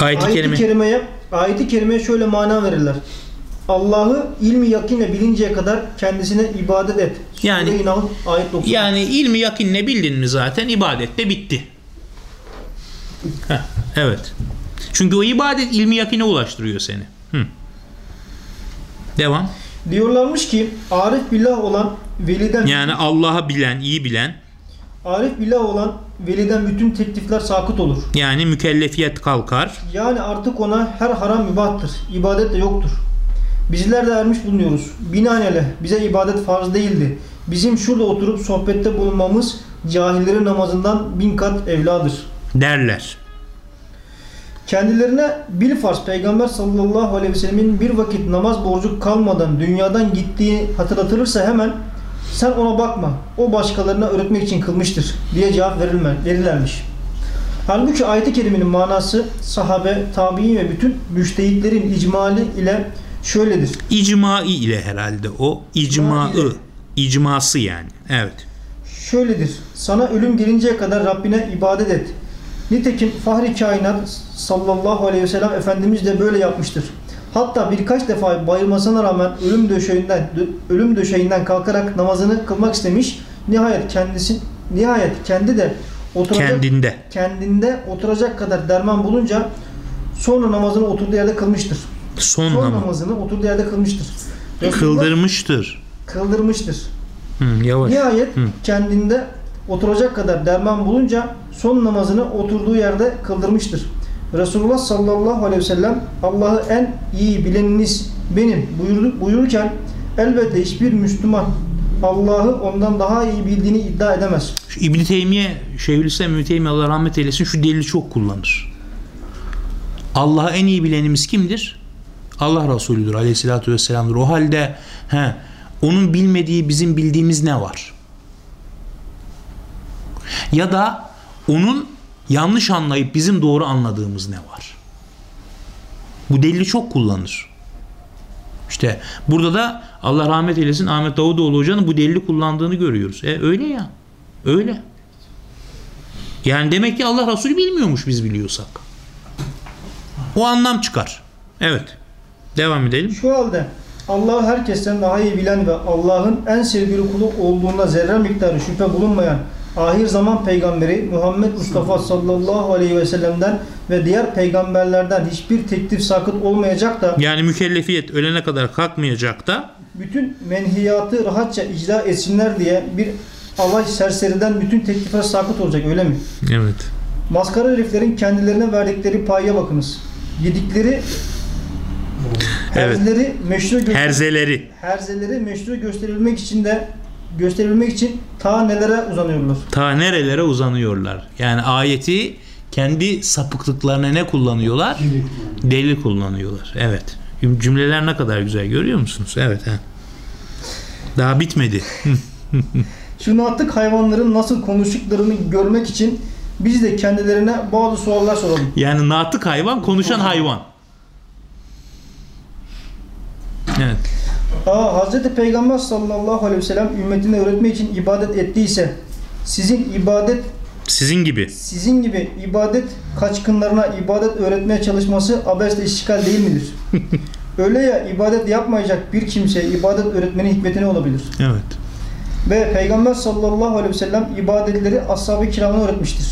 Ayet-i kerime. kerimeye ayet-i kerimeye şöyle mana verirler. Allah'ı ilmi yakinle bilinceye kadar kendisine ibadet et. Yani- Sure-i Nahl ayet 9. Yani ilmi yakinle bildin mi zaten ibadet de bitti. Heh, evet. Çünkü o ibadet ilmi yakine ulaştırıyor seni. Hı. Devam. Diyorlarmış ki Arif billah olan veliden Yani Allah'ı bilen, iyi bilen Arif billah olan veliden bütün teklifler sakıt olur. yani mükellefiyet kalkar. Yani artık ona her haram mübahtır. İbadet de yoktur. Bizler de ermiş bulunuyoruz. Binaenaleyh bize ibadet farz değildi. Bizim şurada oturup sohbette bulunmamız cahillerin namazından bin kat evladır. derler. Kendilerine bil farz Peygamber sallallahu aleyhi ve sellemin bir vakit namaz borcu kalmadan dünyadan gittiği hatırlatılırsa hemen sen ona bakma. O başkalarına öğretmek için kılmıştır diye cevap verilme, verirlermiş. Halbuki ayet-i kerimenin manası sahabe, tabi'in ve bütün müştehitlerin icmali ile şöyledir. İcmai ile herhalde o. İcma İcmaı. İcması yani. Evet. Şöyledir. Sana ölüm gelinceye kadar Rabbine ibadet et. Nitekim Fahri Kainat sallallahu aleyhi ve sellem Efendimiz de böyle yapmıştır. Hatta birkaç defa bayılmasına rağmen ölüm döşeğinden ölüm döşeğinden kalkarak namazını kılmak istemiş. Nihayet kendisi nihayet kendi de oturacak Kendinde. kendinde oturacak kadar derman bulunca sonra namazını oturduğu yerde kılmıştır. Son Son namaz. namazını oturduğu yerde kılmıştır. Resulullah Kıldırmıştır. kıldırmıştır. Hı, yavaş. Nihayet Hı. kendinde oturacak kadar derman bulunca son namazını oturduğu yerde kıldırmıştır. Resulullah sallallahu aleyhi ve sellem Allah'ı en iyi bileniniz benim buyurdu, buyururken elbette hiçbir Müslüman Allah'ı ondan daha iyi bildiğini iddia edemez. Şu İbn Teymiye, Şeyhülislam İbn Teymiye Allah rahmet eylesin şu delili çok kullanır. Allah'ı en iyi bilenimiz kimdir? Allah Resulüdür aleyhissalatü vesselam'dır. O halde he, onun bilmediği bizim bildiğimiz ne var? Ya da onun yanlış anlayıp bizim doğru anladığımız ne var? Bu delili çok kullanır. İşte burada da Allah rahmet eylesin Ahmet Davutoğlu hocanın bu delili kullandığını görüyoruz. E öyle ya. Öyle. Yani demek ki Allah Resulü bilmiyormuş biz biliyorsak. O anlam çıkar. Evet. Devam edelim. Şu halde Allah'ı herkesten daha iyi bilen ve Allah'ın en sevgili kulu olduğuna zerre miktarı şüphe bulunmayan ahir zaman peygamberi Muhammed Mustafa sallallahu aleyhi ve sellem'den ve diğer peygamberlerden hiçbir teklif sakıt olmayacak da Yani mükellefiyet ölene kadar kalkmayacak da bütün menhiyatı rahatça icra etsinler diye bir alay serseriden bütün teklifler sakıt olacak öyle mi? evet. Maskara heriflerin kendilerine verdikleri paya bakınız. Yedikleri Evet. herzeleri meşru gö- Herzeleri. herzeleri meşru gösterilmek için de gösterilmek için ta nelere uzanıyorlar. Ta nerelere uzanıyorlar. Yani ayeti kendi sapıklıklarına ne kullanıyorlar? Delil kullanıyorlar. Evet. Cümleler ne kadar güzel görüyor musunuz? Evet. He. Daha bitmedi. *laughs* Şunu attık hayvanların nasıl konuştuklarını görmek için biz de kendilerine bazı sorular soralım. Yani natık hayvan konuşan hayvan. Evet. A. Hazreti Peygamber sallallahu aleyhi ve sellem ümmetine öğretmek için ibadet ettiyse sizin ibadet Sizin gibi. sizin gibi ibadet kaçkınlarına ibadet öğretmeye çalışması abesle işgal değil midir? *laughs* Öyle ya ibadet yapmayacak bir kimse ibadet öğretmenin hikmetine olabilir. Evet. Ve Peygamber sallallahu aleyhi ve sellem ibadetleri ashab-ı kiramına öğretmiştir.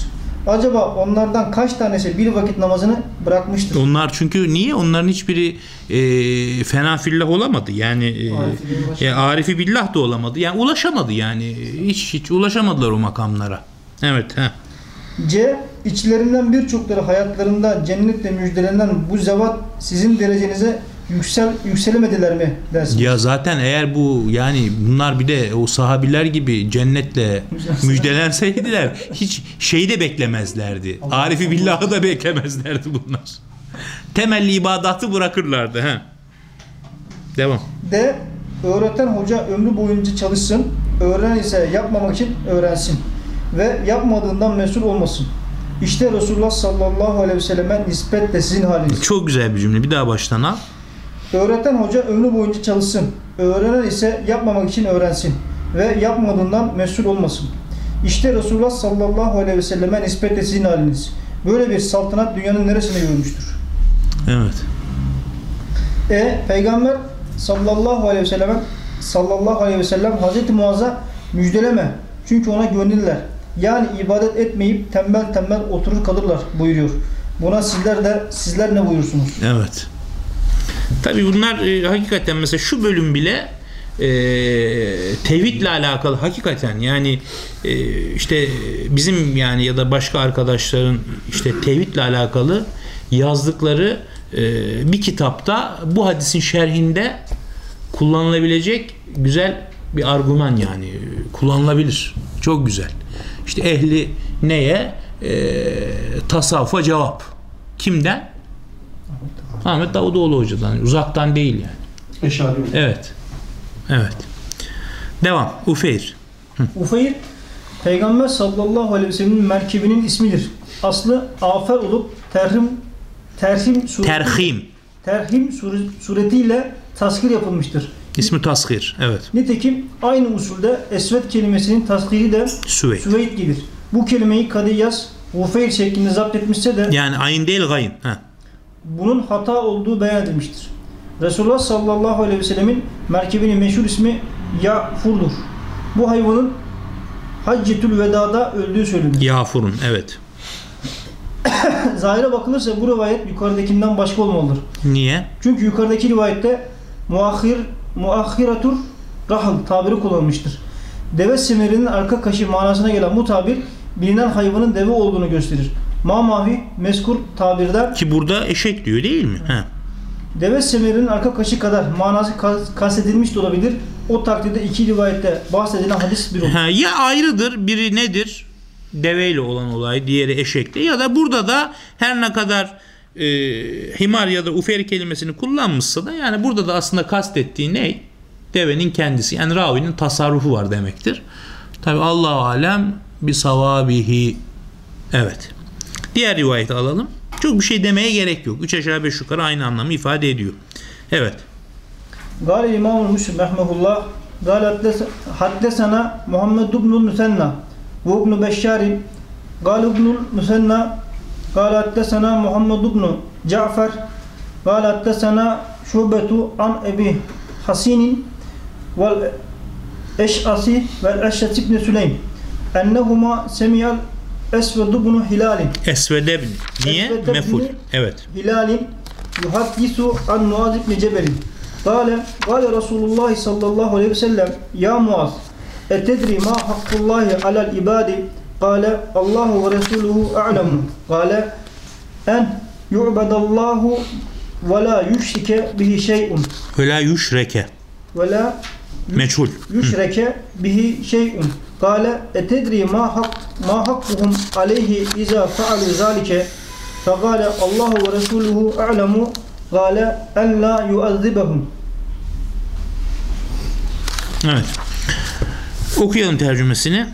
Acaba onlardan kaç tanesi bir vakit namazını bırakmıştır? Onlar çünkü niye? Onların hiçbiri e, fena fillah olamadı. Yani e, Arifi billah. e, arifi billah da olamadı. Yani ulaşamadı yani. Hiç hiç ulaşamadılar o makamlara. Evet. He. C. İçlerinden birçokları hayatlarında cennetle müjdelenen bu zevat sizin derecenize yüksel yükselemediler mi dersin? Ya zaten eğer bu yani bunlar bir de o sahabiler gibi cennetle müjdelenseydiler hiç şeyi de beklemezlerdi. Arifi billahı da beklemezlerdi bunlar. Temelli ibadatı bırakırlardı. He. Devam. D. Öğreten hoca ömrü boyunca çalışsın, öğrenen ise yapmamak için öğrensin ve yapmadığından mesul olmasın. İşte Resulullah sallallahu aleyhi ve selleme nispetle sizin haliniz. Çok güzel bir cümle. Bir daha baştan al. Öğreten hoca ömrü boyunca çalışsın, öğrenen ise yapmamak için öğrensin ve yapmadığından mesul olmasın. İşte Resulullah sallallahu aleyhi ve selleme nispetle sizin haliniz. Böyle bir saltanat dünyanın neresinde görmüştür? Evet. E Peygamber sallallahu aleyhi ve sellem sallallahu aleyhi ve sellem Hazreti Muaz'a müjdeleme. Çünkü ona gönüllüler. Yani ibadet etmeyip tembel tembel oturur kalırlar buyuruyor. Buna sizler de sizler ne buyursunuz? Evet. Tabii bunlar e, hakikaten mesela şu bölüm bile e, tevhidle alakalı hakikaten yani e, işte bizim yani ya da başka arkadaşların işte tevhidle alakalı yazdıkları e, bir kitapta bu hadisin şerhinde kullanılabilecek güzel bir argüman yani kullanılabilir. Çok güzel. İşte ehli neye? E, tasavvufa cevap. Kimden? Ahmet Davutoğlu hocadan. Uzaktan değil yani. Eşari Evet. Evet. Devam. Ufeyr. Ufeyr Peygamber sallallahu aleyhi ve sellem'in merkebinin ismidir. Aslı afer olup terhim terhim sureti, Terhim. terhim sure- suretiyle taskir yapılmıştır. İsmi Tasgir. Evet. Nitekim aynı usulde esvet kelimesinin taskiri de Süveyd. Süveyd gelir. Bu kelimeyi Kadiyas Ufeyr şeklinde zapt etmişse de Yani ayın değil gayın. Ha. Bunun hata olduğu beyan edilmiştir. Resulullah sallallahu aleyhi ve sellemin merkebinin meşhur ismi Ya'fur'dur. Bu hayvanın Haccetül Veda'da öldüğü söylenir. Yağfurun. Evet. *coughs* Zahire bakılırsa bu rivayet yukarıdakinden başka olmalıdır. Niye? Çünkü yukarıdaki rivayette muahhir, muahhiratur rahl tabiri kullanılmıştır. Deve semerinin arka kaşı manasına gelen bu tabir bilinen hayvanın deve olduğunu gösterir. Ma mavi meskur tabirden Ki burada eşek diyor değil mi? Ha. deve semerinin arka kaşı kadar manası kas- kastedilmiş de olabilir. O takdirde iki rivayette bahsedilen hadis bir olur. Ha, ya ayrıdır. Biri nedir? Deveyle olan olay. Diğeri eşekle. Ya da burada da her ne kadar e, himar ya da uferi kelimesini kullanmışsa da yani burada da aslında kastettiği ne? Devenin kendisi. Yani ravinin tasarrufu var demektir. Tabi Allah alem bir savabihi. Evet. Diğer rivayeti alalım. Çok bir şey demeye gerek yok. Üç aşağı beş yukarı aynı anlamı ifade ediyor. Evet. Gari İmam-ı Müslim Rahmetullah Gâl haddesena Muhammed ibn-i Müsenna ve ibn-i Beşşari Gâl ibn-i Müsenna Gâl haddesena Muhammed ibn-i Ca'fer Gâl şubetu an ebi Hasinin vel Eş'asi vel Eş'as ibn-i Süleym Ennehuma semiyal Esvedu bunu hilalin. Esvedebni. Niye? Esvedebni, Meful. Evet. Hilalin yuhaddisu an Muaz ibn Cebel'in. Kale, kale Resulullah sallallahu aleyhi ve sellem Ya Muaz, etedri ma hakkullahi alal ibadi? Kale, Allahu ve Resuluhu a'lemu. Kale, en yu'bedallahu ve la yüşrike bihi şey'un. Ve la yüşreke. Ve la meçhul. Yüşreke bihi şey'un. Kale etedri ma hak ma hakkuhum aleyhi iza faalu zalike fekale Allahu ve resuluhu a'lemu kale en la yuazzibahum. Evet. Okuyalım tercümesini.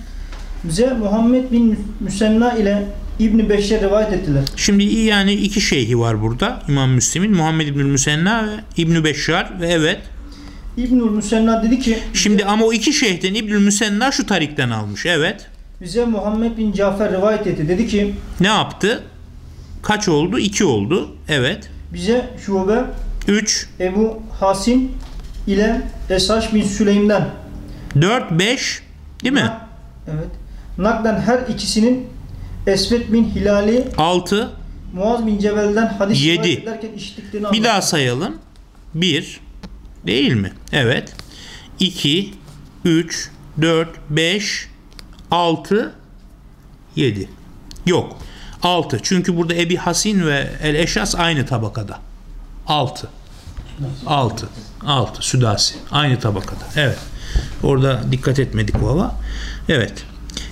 Bize Muhammed bin Müsenna ile İbni Beş'e rivayet ettiler. Şimdi yani iki şeyhi var burada İmam Müslim'in. Muhammed İbni Müsenna ve İbni Beşşar ve evet İbnül Müsenna dedi ki Şimdi ama o iki şeyhten İbnül Müsenna şu tarikten almış. Evet. bize Muhammed bin Cafer rivayet etti. Dedi ki Ne yaptı? Kaç oldu? İki oldu. Evet. bize Şube Üç, Ebu Hasin ile Esaş bin Süleym'den dört, beş değil mi? Evet. Naklen her ikisinin Esvet bin Hilali Altı. Muaz bin Cebel'den hadis Yedi. rivayet ederken işittiklerini Bir anlattı. daha sayalım. Bir. Değil mi? Evet. İki, üç, dört, beş, altı, yedi. Yok. Altı. Çünkü burada Ebi Hasin ve El Eşas aynı tabakada. Altı. Altı. Altı. Südasi. Aynı tabakada. Evet. Orada dikkat etmedik valla. Evet.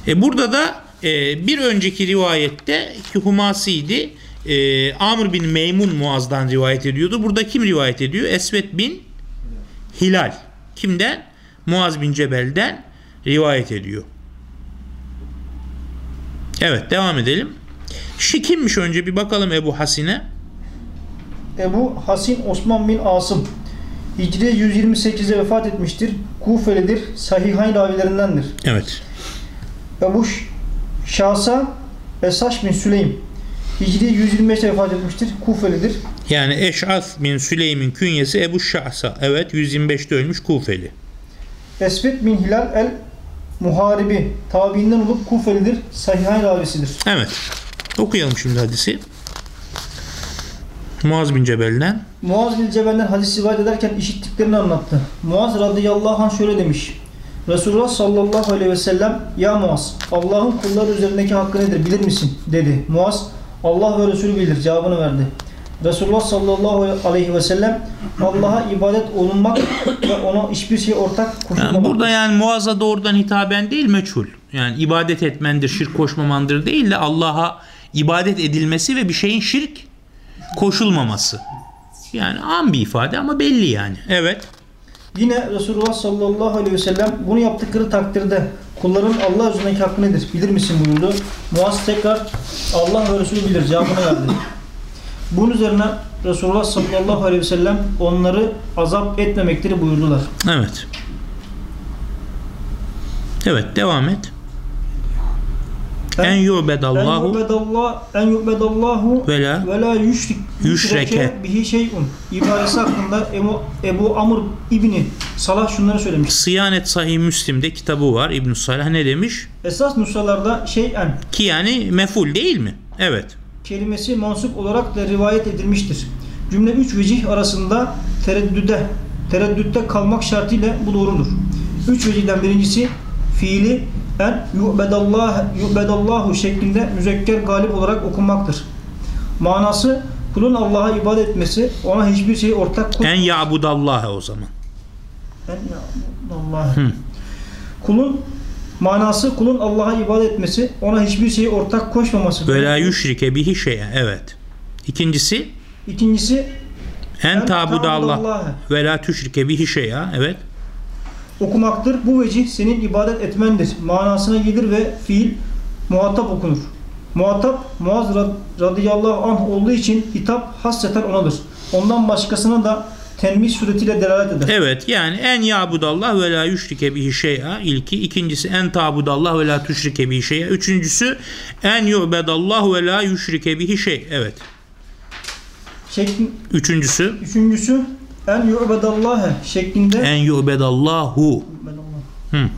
E burada da e, bir önceki rivayette ki Humasi'ydi. E, Amr bin Meymun Muaz'dan rivayet ediyordu. Burada kim rivayet ediyor? Esvet bin Hilal. Kimden? Muaz bin Cebel'den rivayet ediyor. Evet devam edelim. Şi kimmiş önce bir bakalım Ebu Hasine. Ebu Hasin Osman bin Asım Hicri 128'de vefat etmiştir. Kufelidir. Sahihayn ravilerindendir. Evet. Ebu Ş- Şahsa Esaş bin Süleym Hicri 125'te vefat etmiştir. Kufelidir. Yani Eş'as bin Süleym'in künyesi Ebu Şahsa. Evet 125'te ölmüş Kufeli. Esvet bin Hilal el Muharibi tabiinden olup Kufelidir. Sahihayn ravisidir. Evet. Okuyalım şimdi hadisi. Muaz bin Cebel'den. Muaz bin Cebel'den hadis rivayet ederken işittiklerini anlattı. Muaz radıyallahu anh şöyle demiş. Resulullah sallallahu aleyhi ve sellem Ya Muaz Allah'ın kulları üzerindeki hakkı nedir bilir misin? dedi. Muaz Allah ve Resulü bilir cevabını verdi. Resulullah sallallahu aleyhi ve sellem Allah'a ibadet olunmak ve ona hiçbir şey ortak Yani koşulmamak. burada yani Muaz'a doğrudan hitaben değil meçhul. Yani ibadet etmendir, şirk koşmamandır değil de Allah'a ibadet edilmesi ve bir şeyin şirk koşulmaması. Yani am bir ifade ama belli yani. Evet. Yine Resulullah sallallahu aleyhi ve sellem bunu yaptıkları takdirde kulların Allah üzerindeki hakkı nedir bilir misin buyurdu. Muaz tekrar Allah ve Resulü bilir cevabını verdi. Bunun üzerine Resulullah sallallahu aleyhi ve sellem onları azap etmemektir buyurdular. Evet. Evet devam et. En En yu'bedallahu yu'bedallah en yu'bedallahu ve la ve la yüşrik Yüşreke. bihi şey'un ibaresi hakkında Ebu, Ebu Amr İbni Salah şunları söylemiş. Sıyanet Sahih Müslim'de kitabı var. İbn Salah ne demiş? Esas nusralarda şey'en Ki yani meful değil mi? Evet. kelimesi mansup olarak da rivayet edilmiştir. Cümle üç vecih arasında tereddüde, tereddütte kalmak şartıyla bu doğrudur. Üç vecihden birincisi fiili en yu'bedallah, yu'bedallahu şeklinde müzekker galip olarak okunmaktır. Manası kulun Allah'a ibadet etmesi, ona hiçbir şey ortak kul- En ya'budallaha o zaman. En yu'bedallah. Hı. Kulun manası kulun Allah'a ibadet etmesi, ona hiçbir şey ortak koşmaması. La yüşrike bihi şey'e. Evet. İkincisi İkincisi en tabudallah ta'budallaha. ve la tüşrike bihi şey'e. Evet. Okumaktır. Bu vecih senin ibadet etmendir. Manasına gelir ve fiil muhatap okunur. Muhatap Muaz rad- radıyallahu anh olduğu için hitap hasreten onadır. Ondan başkasına da tenmih suretiyle delalet eder. Evet yani en ya'budallah ve la yüşrike bihi şey'e. İlki. ikincisi en tabudallah ve la tüşrike bihi şey'e. Üçüncüsü en yu'bedallah ve la yüşrike bihi şey. Evet. Şekli, Üçüncüsü üçüncüsü en yu'bedallâhe şeklinde en yu'bedallahu. Hı.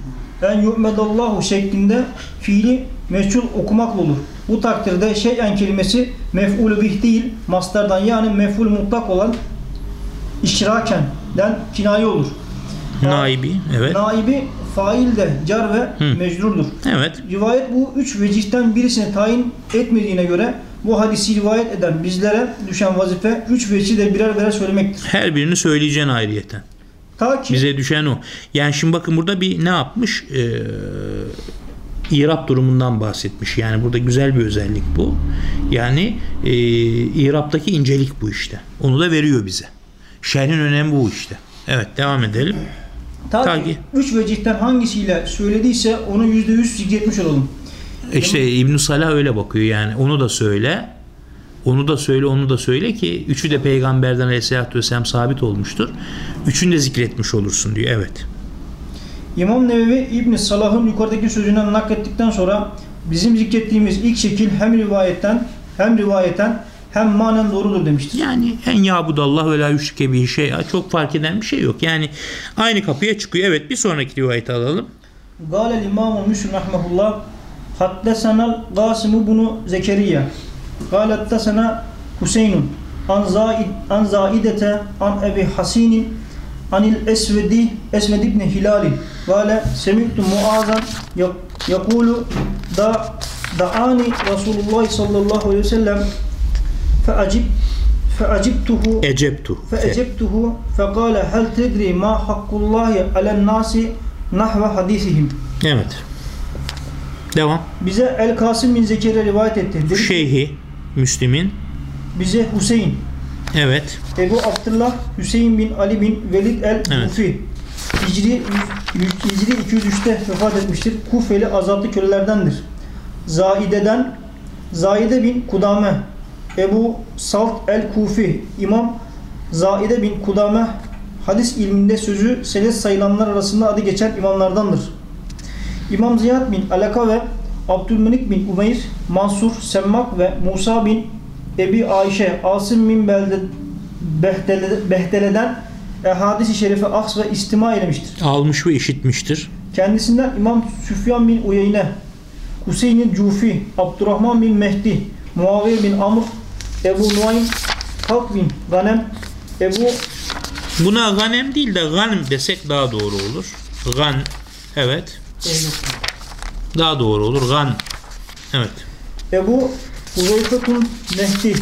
en yu'bedallahu şeklinde fiili meçhul okumakla olur. Bu takdirde şeyen kelimesi mef'ulü bih değil, mastardan yani mef'ul mutlak olan işrakenden kinaye olur. Naibi. Evet. Naibi fail de car ve Hı. mecrurdur. Evet. Rivayet bu üç vecihten birisini tayin etmediğine göre bu hadisi rivayet eden bizlere düşen vazife üç vecihi de birer birer söylemektir. Her birini söyleyeceksin ayrıyeten. Ta ki Bize düşen o. Yani şimdi bakın burada bir ne yapmış? Ee, İrab durumundan bahsetmiş. Yani burada güzel bir özellik bu. Yani e, İrab'daki incelik bu işte. Onu da veriyor bize. Şerhin önemi bu işte. Evet devam edelim. Ta Ta ki ki- üç vecihten hangisiyle söylediyse onu yüzde yüz zikretmiş olalım. E işte ibn Salah öyle bakıyor yani onu da söyle. Onu da söyle onu da söyle ki üçü de peygamberden aleyhissalatü vesselam sabit olmuştur. Üçünü de zikretmiş olursun diyor. Evet. İmam Nevevi ibn Salah'ın yukarıdaki sözünden naklettikten sonra bizim zikrettiğimiz ilk şekil hem rivayetten hem rivayeten hem manen doğrudur demiştir. Yani en yabudallah ve la yüşrike bir şey çok fark eden bir şey yok. Yani aynı kapıya çıkıyor. Evet bir sonraki rivayeti alalım. Galel İmamu Müslim Rahmetullah الله حدثنا القاسم بن زكريا قال حدثنا حسين عن زائد عن زائدة عن أبي حسين عن الأسود أسود بن هلال قال سمعت معاذا يق- يقول دع دعاني رسول الله صلى الله عليه وسلم فأجب فأجبته Eceptu. فأجبته فقال هل تدري ما حق الله على الناس نحو حديثهم Evet. Devam. Bize El Kasım bin Zekeriya rivayet etti. Dedi Şeyhi Müslim'in. bize Hüseyin, Evet. Ebu Abdullah Hüseyin bin Ali bin Velid el Evet. Kufi. Hicri, Hicri 203'te vefat etmiştir. Kufeli azatlı kölelerdendir. Zaide'den Zaide bin Kudame Ebu Salt el Kufi İmam Zaide bin Kudame hadis ilminde sözü senet sayılanlar arasında adı geçen imamlardandır. İmam Ziyad bin Alaka ve Abdülmelik bin Umeyr, Mansur, Semmak ve Musa bin Ebi Ayşe, Asım bin Belde, Behtele, Behtele'den ehadis-i şerife aks ve istima eylemiştir. Almış ve işitmiştir. Kendisinden İmam Süfyan bin Uyeyne, Hüseyin Cufi, Abdurrahman bin Mehdi, Muaviye bin Amr, Ebu Nuaym, Halk bin Ganem, Ebu Buna ganem değil de ganim desek daha doğru olur. Gan. Evet. Daha doğru olur. Gan. Evet. Ebu Huzeyfetun Mehdi,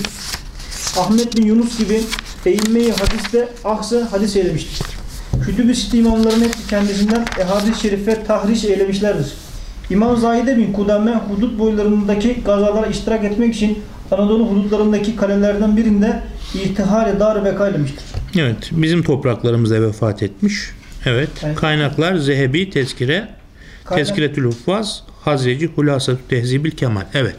Ahmet bin Yunus gibi eğilmeyi hadiste ahsa hadis eylemiştir. Kütüb-i Sitte imamların hepsi kendisinden ehadis-i şerife tahriş eylemişlerdir. İmam Zahide bin Kudame hudut boylarındaki gazalara iştirak etmek için Anadolu hudutlarındaki kalelerden birinde irtihale dar beka eylemiştir. Evet. Bizim topraklarımızda vefat etmiş. Evet. Evet. Kaynaklar Zehebi Tezkire, Tezkiretül Huffaz, Hazreci Hulasatü Tehzibil Kemal. Evet.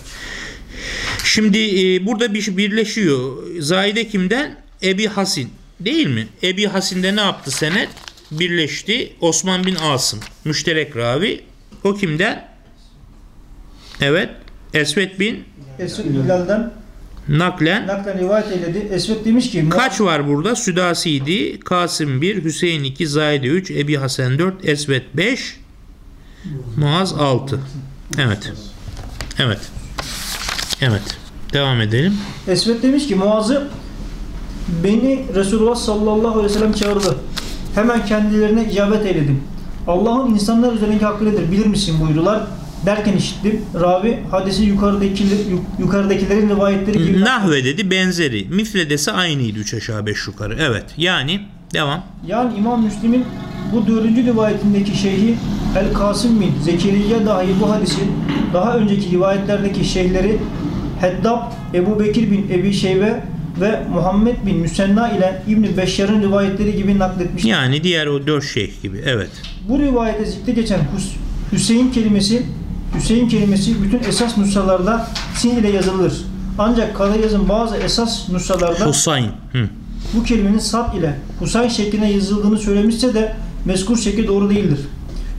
Şimdi e, burada bir şey birleşiyor. Zahide kimden? Ebi Hasin. Değil mi? Ebi Hasin'de ne yaptı senet? Birleşti. Osman bin Asım. Müşterek ravi. O kimden? Evet. Esvet bin Esved Hilal'den Naklen. naklen rivayet eyledi. Esved demiş ki Kaç var burada? Südasiydi. Kasım 1, Hüseyin 2, Zahide 3, Ebi Hasan 4, Esvet 5, Muaz 6. Evet. Evet. Evet. Devam edelim. Esved demiş ki Muaz'ı beni Resulullah sallallahu aleyhi ve sellem çağırdı. Hemen kendilerine icabet eyledim. Allah'ın insanlar üzerindeki hakkı nedir bilir misin buyurdular. Derken işittim. Ravi hadisi yukarıdaki, yukarıdakilerin rivayetleri gibi Nahve dedi benzeri. Mifle dese aynıydı 3 aşağı 5 yukarı. Evet. Yani devam. Yani İmam Müslim'in bu dördüncü rivayetindeki şeyhi El Kasım bin Zekeriya dahi bu hadisi daha önceki rivayetlerdeki şeyhleri Heddab, Ebu Bekir bin Ebi Şeybe ve Muhammed bin Müsenna ile İbn Beşşar'ın rivayetleri gibi nakletmiş. Yani diğer o 4 şeyh gibi. Evet. Bu rivayete zikre geçen Hus- Hüseyin kelimesi Hüseyin kelimesi bütün esas nüshalarda sin ile yazılır. Ancak Kadayaz'ın bazı esas nüshalarda Husayn. Hı. bu kelimenin sat ile Husayn şekline yazıldığını söylemişse de mezkur şekli doğru değildir.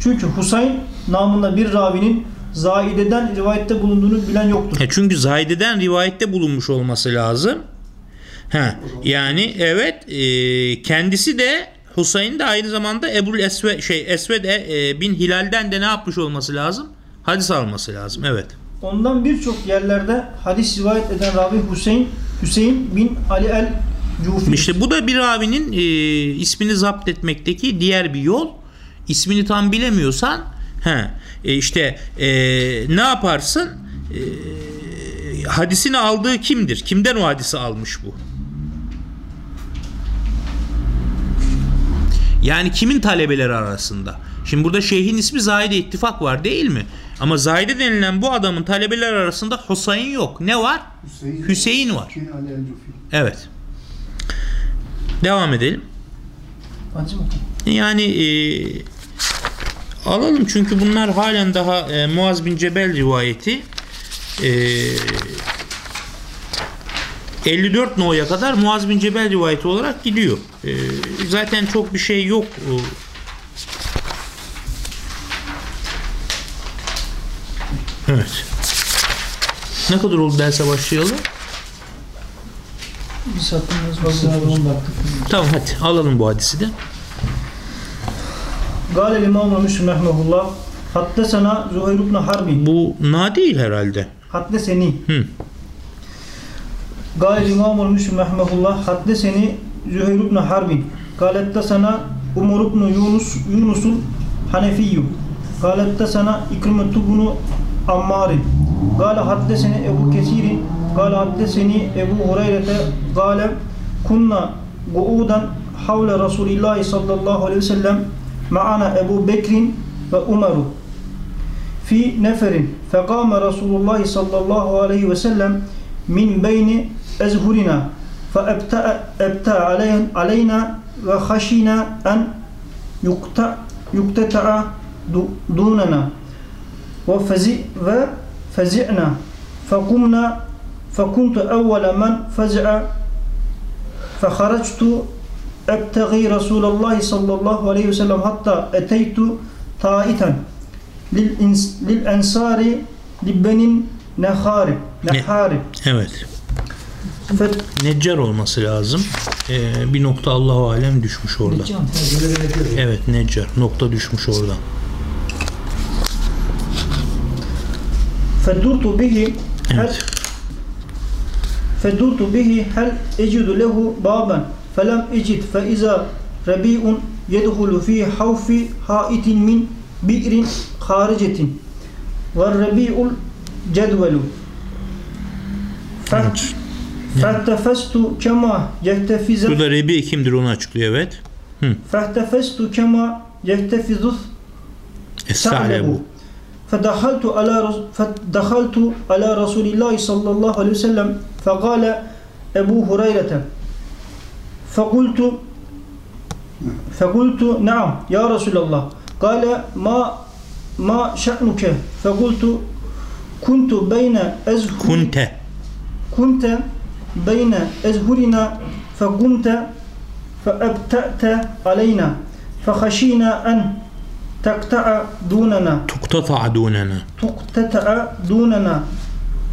Çünkü Husayn namında bir ravinin Zaide'den rivayette bulunduğunu bilen yoktur. E çünkü Zahide'den rivayette bulunmuş olması lazım. Ha, yani evet e, kendisi de Husayn de aynı zamanda Ebul Esve şey Esved e, e, bin Hilal'den de ne yapmış olması lazım? Hadis alması lazım. Evet. Ondan birçok yerlerde hadis rivayet eden ravi Hüseyin Hüseyin bin Ali el Cufi. İşte bu da bir ravinin e, ismini zapt etmekteki diğer bir yol. İsmini tam bilemiyorsan he, e, işte e, ne yaparsın? E, hadisini aldığı kimdir? Kimden o hadisi almış bu? Yani kimin talebeleri arasında? Şimdi burada şeyhin ismi Zahide ittifak var değil mi? Ama Zahide denilen bu adamın talebeler arasında Husayn yok. Ne var? Hüseyin, Hüseyin var. Hüseyin. Evet. Devam edelim. Acı mı? Yani e, alalım çünkü bunlar halen daha e, Muaz bin Cebel rivayeti e, 54 no'ya kadar Muaz bin Cebel rivayeti olarak gidiyor. E, zaten çok bir şey yok. Evet. Ne kadar oldu derse başlayalım? biz hakkımız var. 10 dakika. Tamam hadi alalım bu hadisi de. Gale İmam Müslim rahmetullah Hattesena Zuhayr ibn Harbi. Bu na değil herhalde. Hatteseni. Hı. Gale İmam Müslim rahmetullah Hatteseni Zuhayr ibn Harbi. Galettesena Umar ibn Yunus Yunus'un Hanefiyyü. Galettesena İkrimet ibn Ammarin. Gale haddesene Ebu Kesir'in قال حدثني أبو هريرة قال كنا قعودا حول رسول الله صلى الله عليه وسلم معنا أبو بكر وعمر في نفر فقام رسول الله صلى الله عليه وسلم من بين أزهرنا فأبتأ أبتأ عليه علينا وخشينا أن يقطع يقتطع دو- دوننا وفزع وفزعنا فقمنا فكنت أول من فزع فخرجت أبتغي رسول الله صلى الله عليه وسلم حتى أتيت طائتا للإنس للأنصار لبني نخار نحار Evet. فت Neccar olması lazım. Ee, bir nokta Allahu alem düşmüş orada. Evet Neccar. Nokta düşmüş orada. فدرت به هل Fedurtu bihi hel ecidu lehu baben felem ecid fe iza rebi'un yedhulu fi havfi haitin min bi'rin haricetin ve rebi'ul cedvelu evet. Kema yehtefizat Burada rebi kimdir onu açıklıyor evet. Fehtefestu kema yehtefizus Esalebu فدخلت على فدخلت على رسول الله صلى الله عليه وسلم فقال أبو هريرة فقلت فقلت نعم يا رسول الله قال ما ما شأنك فقلت كنت بين أزهر Kunte. كنت بين أزهرنا فقمت فأبتأت علينا فخشينا أن تقطع دوننا Tuktata dunena. تقتطع دوننا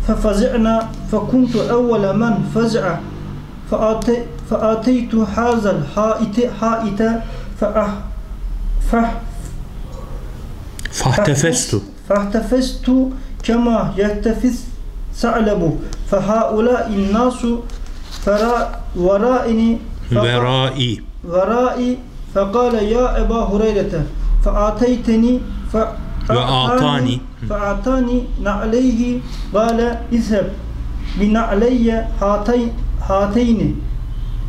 ففزعنا فكنت أول من فزع فآتي فآتيت هذا الحائط حائط فأح فح Fahtefestu. فاحتفزت كما يحتفز ثعلب فهؤلاء الناس فرا ورائني Verai. ورائي فقال يا أبا هريرة فأعطيتني وأعطاني. فأعطاني نعليه قال اذهب بنعلي هاتين هاتين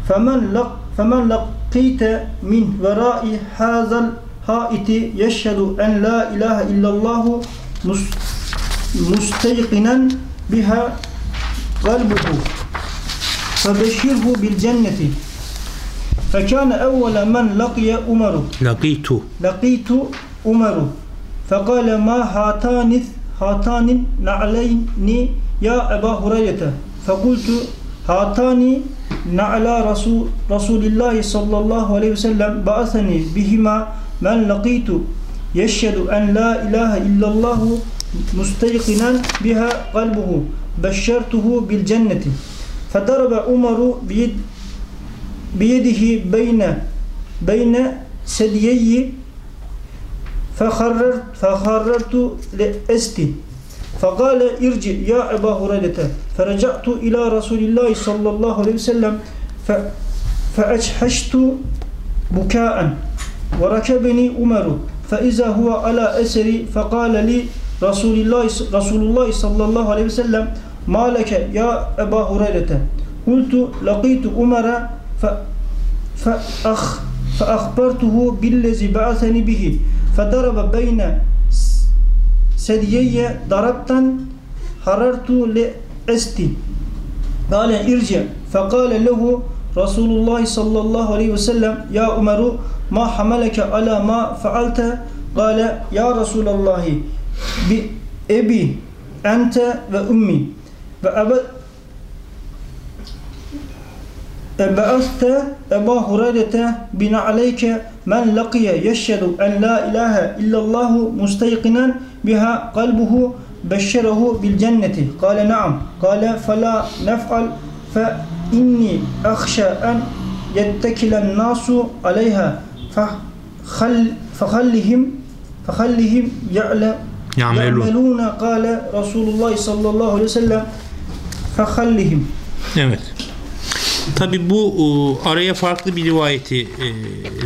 فمن لق فمن لقيت من وراء هذا الحائط يشهد أن لا إله إلا الله مس- مستيقنا بها قلبه فبشره بالجنة فكان أول من لقي عمر. Laqitu. لقيت عمر. فقال ما هاتان هاتان نعلين يا أبا هريرة؟ فقلت هاتان نعلى رسول رسول الله صلى الله عليه وسلم بعثني بهما من لقيت. يشهد أن لا إله إلا الله مستيقنا بها قلبه بشرته بالجنة. فضرب عمر بيد بيده بين بين ثديي فخررت فخررت لأستي فقال ارجع يا أبا هريرة فرجعت إلى رسول الله صلى الله عليه وسلم ف- فأجحشت بكاء وركبني عمر فإذا هو على أسري فقال لي رسول الله رسول الله صلى الله عليه وسلم ما لك يا أبا هريرة قلت لقيت عمر ف فأخ فأخبرته بالذي بعثني به فضرب بين س- sedyeye darabtan harartu le esti. Kale irce. Fekale lehu Resulullah sallallahu aleyhi ve sellem Ya Umeru ma hameleke ala ma faalte Kale ya Resulallahi bi ebi ente Ebe'aste Eba Hureyre'te bin aleyke men lakiye yeşşedu en la ilahe illallahu mustayqinen biha kalbuhu beşşerehu bil cenneti. Kale naam. Kale fela nef'al fe inni ahşe en yettekilen nasu aleyha fehallihim fehallihim ya'le ya'melune kale Resulullah sallallahu aleyhi ve sellem fehallihim. Evet. Tabi bu e, araya farklı bir rivayeti e,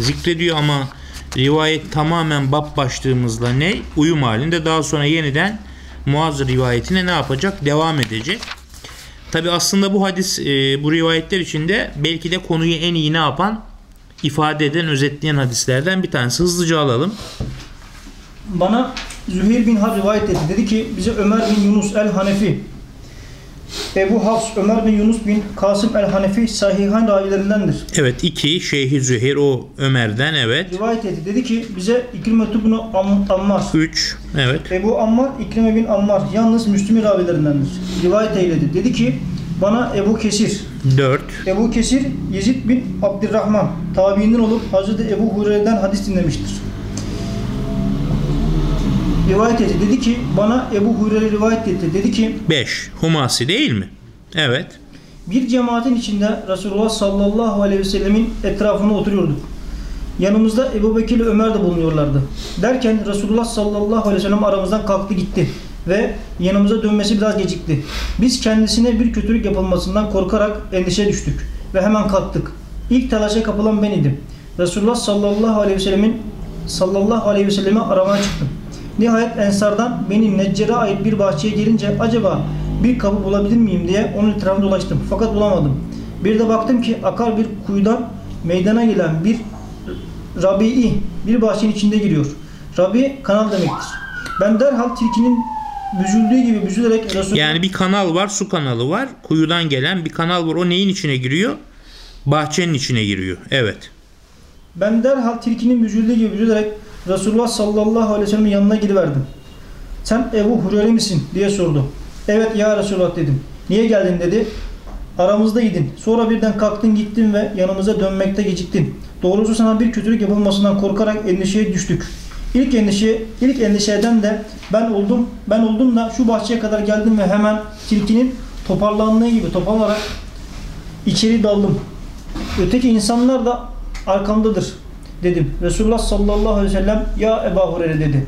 zikrediyor ama rivayet tamamen bab başlığımızla ne? Uyum halinde daha sonra yeniden Muaz rivayetine ne yapacak? Devam edecek. Tabi aslında bu hadis e, bu rivayetler içinde belki de konuyu en iyi ne yapan ifade eden, özetleyen hadislerden bir tanesi. Hızlıca alalım. Bana Züheyr bin Harb rivayet etti. Dedi ki bize Ömer bin Yunus el-Hanefi Ebu Hafs Ömer bin Yunus bin Kasım el-Hanefi sahihan ravilerindendir. Evet iki Şeyhi Züheyr o Ömer'den evet. Rivayet etti. Dedi ki bize İkrime bin Am Ammar. 3 evet. Ebu Ammar İkrime bin Ammar yalnız Müslümi ravilerindendir. Rivayet eyledi. Dedi ki bana Ebu Kesir 4 Ebu Kesir Yezid bin Abdurrahman tabiinden olup Hazreti Ebu Hureyre'den hadis dinlemiştir. Rivayet etti. Dedi ki bana Ebu Hureyre rivayet etti. Dedi ki 5 Humasi değil mi? Evet. bir cemaatin içinde Resulullah sallallahu aleyhi ve sellemin etrafında oturuyorduk. Yanımızda Ebu Bekir ile Ömer de bulunuyorlardı. Derken Resulullah sallallahu aleyhi ve sellem aramızdan kalktı gitti ve yanımıza dönmesi biraz gecikti. Biz kendisine bir kötülük yapılmasından korkarak endişe düştük ve hemen kalktık. İlk telaşa kapılan ben idim. Resulullah sallallahu aleyhi ve sellemin sallallahu aleyhi ve sellemi aramaya çıktım. Nihayet Ensar'dan benim Neccer'e ait bir bahçeye gelince acaba bir kapı bulabilir miyim diye onun etrafında dolaştım. Fakat bulamadım. Bir de baktım ki akar bir kuyudan meydana gelen bir Rabi'i bir bahçenin içinde giriyor. Rabi kanal demektir. Ben derhal tilkinin büzüldüğü gibi büzülerek Resul Yani bir kanal var, su kanalı var. Kuyudan gelen bir kanal var. O neyin içine giriyor? Bahçenin içine giriyor. Evet. Ben derhal tilkinin büzüldüğü gibi büzülerek Resulullah sallallahu aleyhi ve sellem'in yanına gidiverdim. Sen Ebu Hureyre misin diye sordu. Evet ya Resulullah dedim. Niye geldin dedi. Aramızdaydın. Sonra birden kalktın gittin ve yanımıza dönmekte geciktin. Doğrusu sana bir kötülük yapılmasından korkarak endişeye düştük. İlk endişe, ilk endişeden de ben oldum. Ben oldum da şu bahçeye kadar geldim ve hemen tilkinin toparlandığı gibi toparlanarak içeri daldım. Öteki insanlar da arkamdadır dedim. Resulullah sallallahu aleyhi ve sellem ya Ebu Hureyre dedi.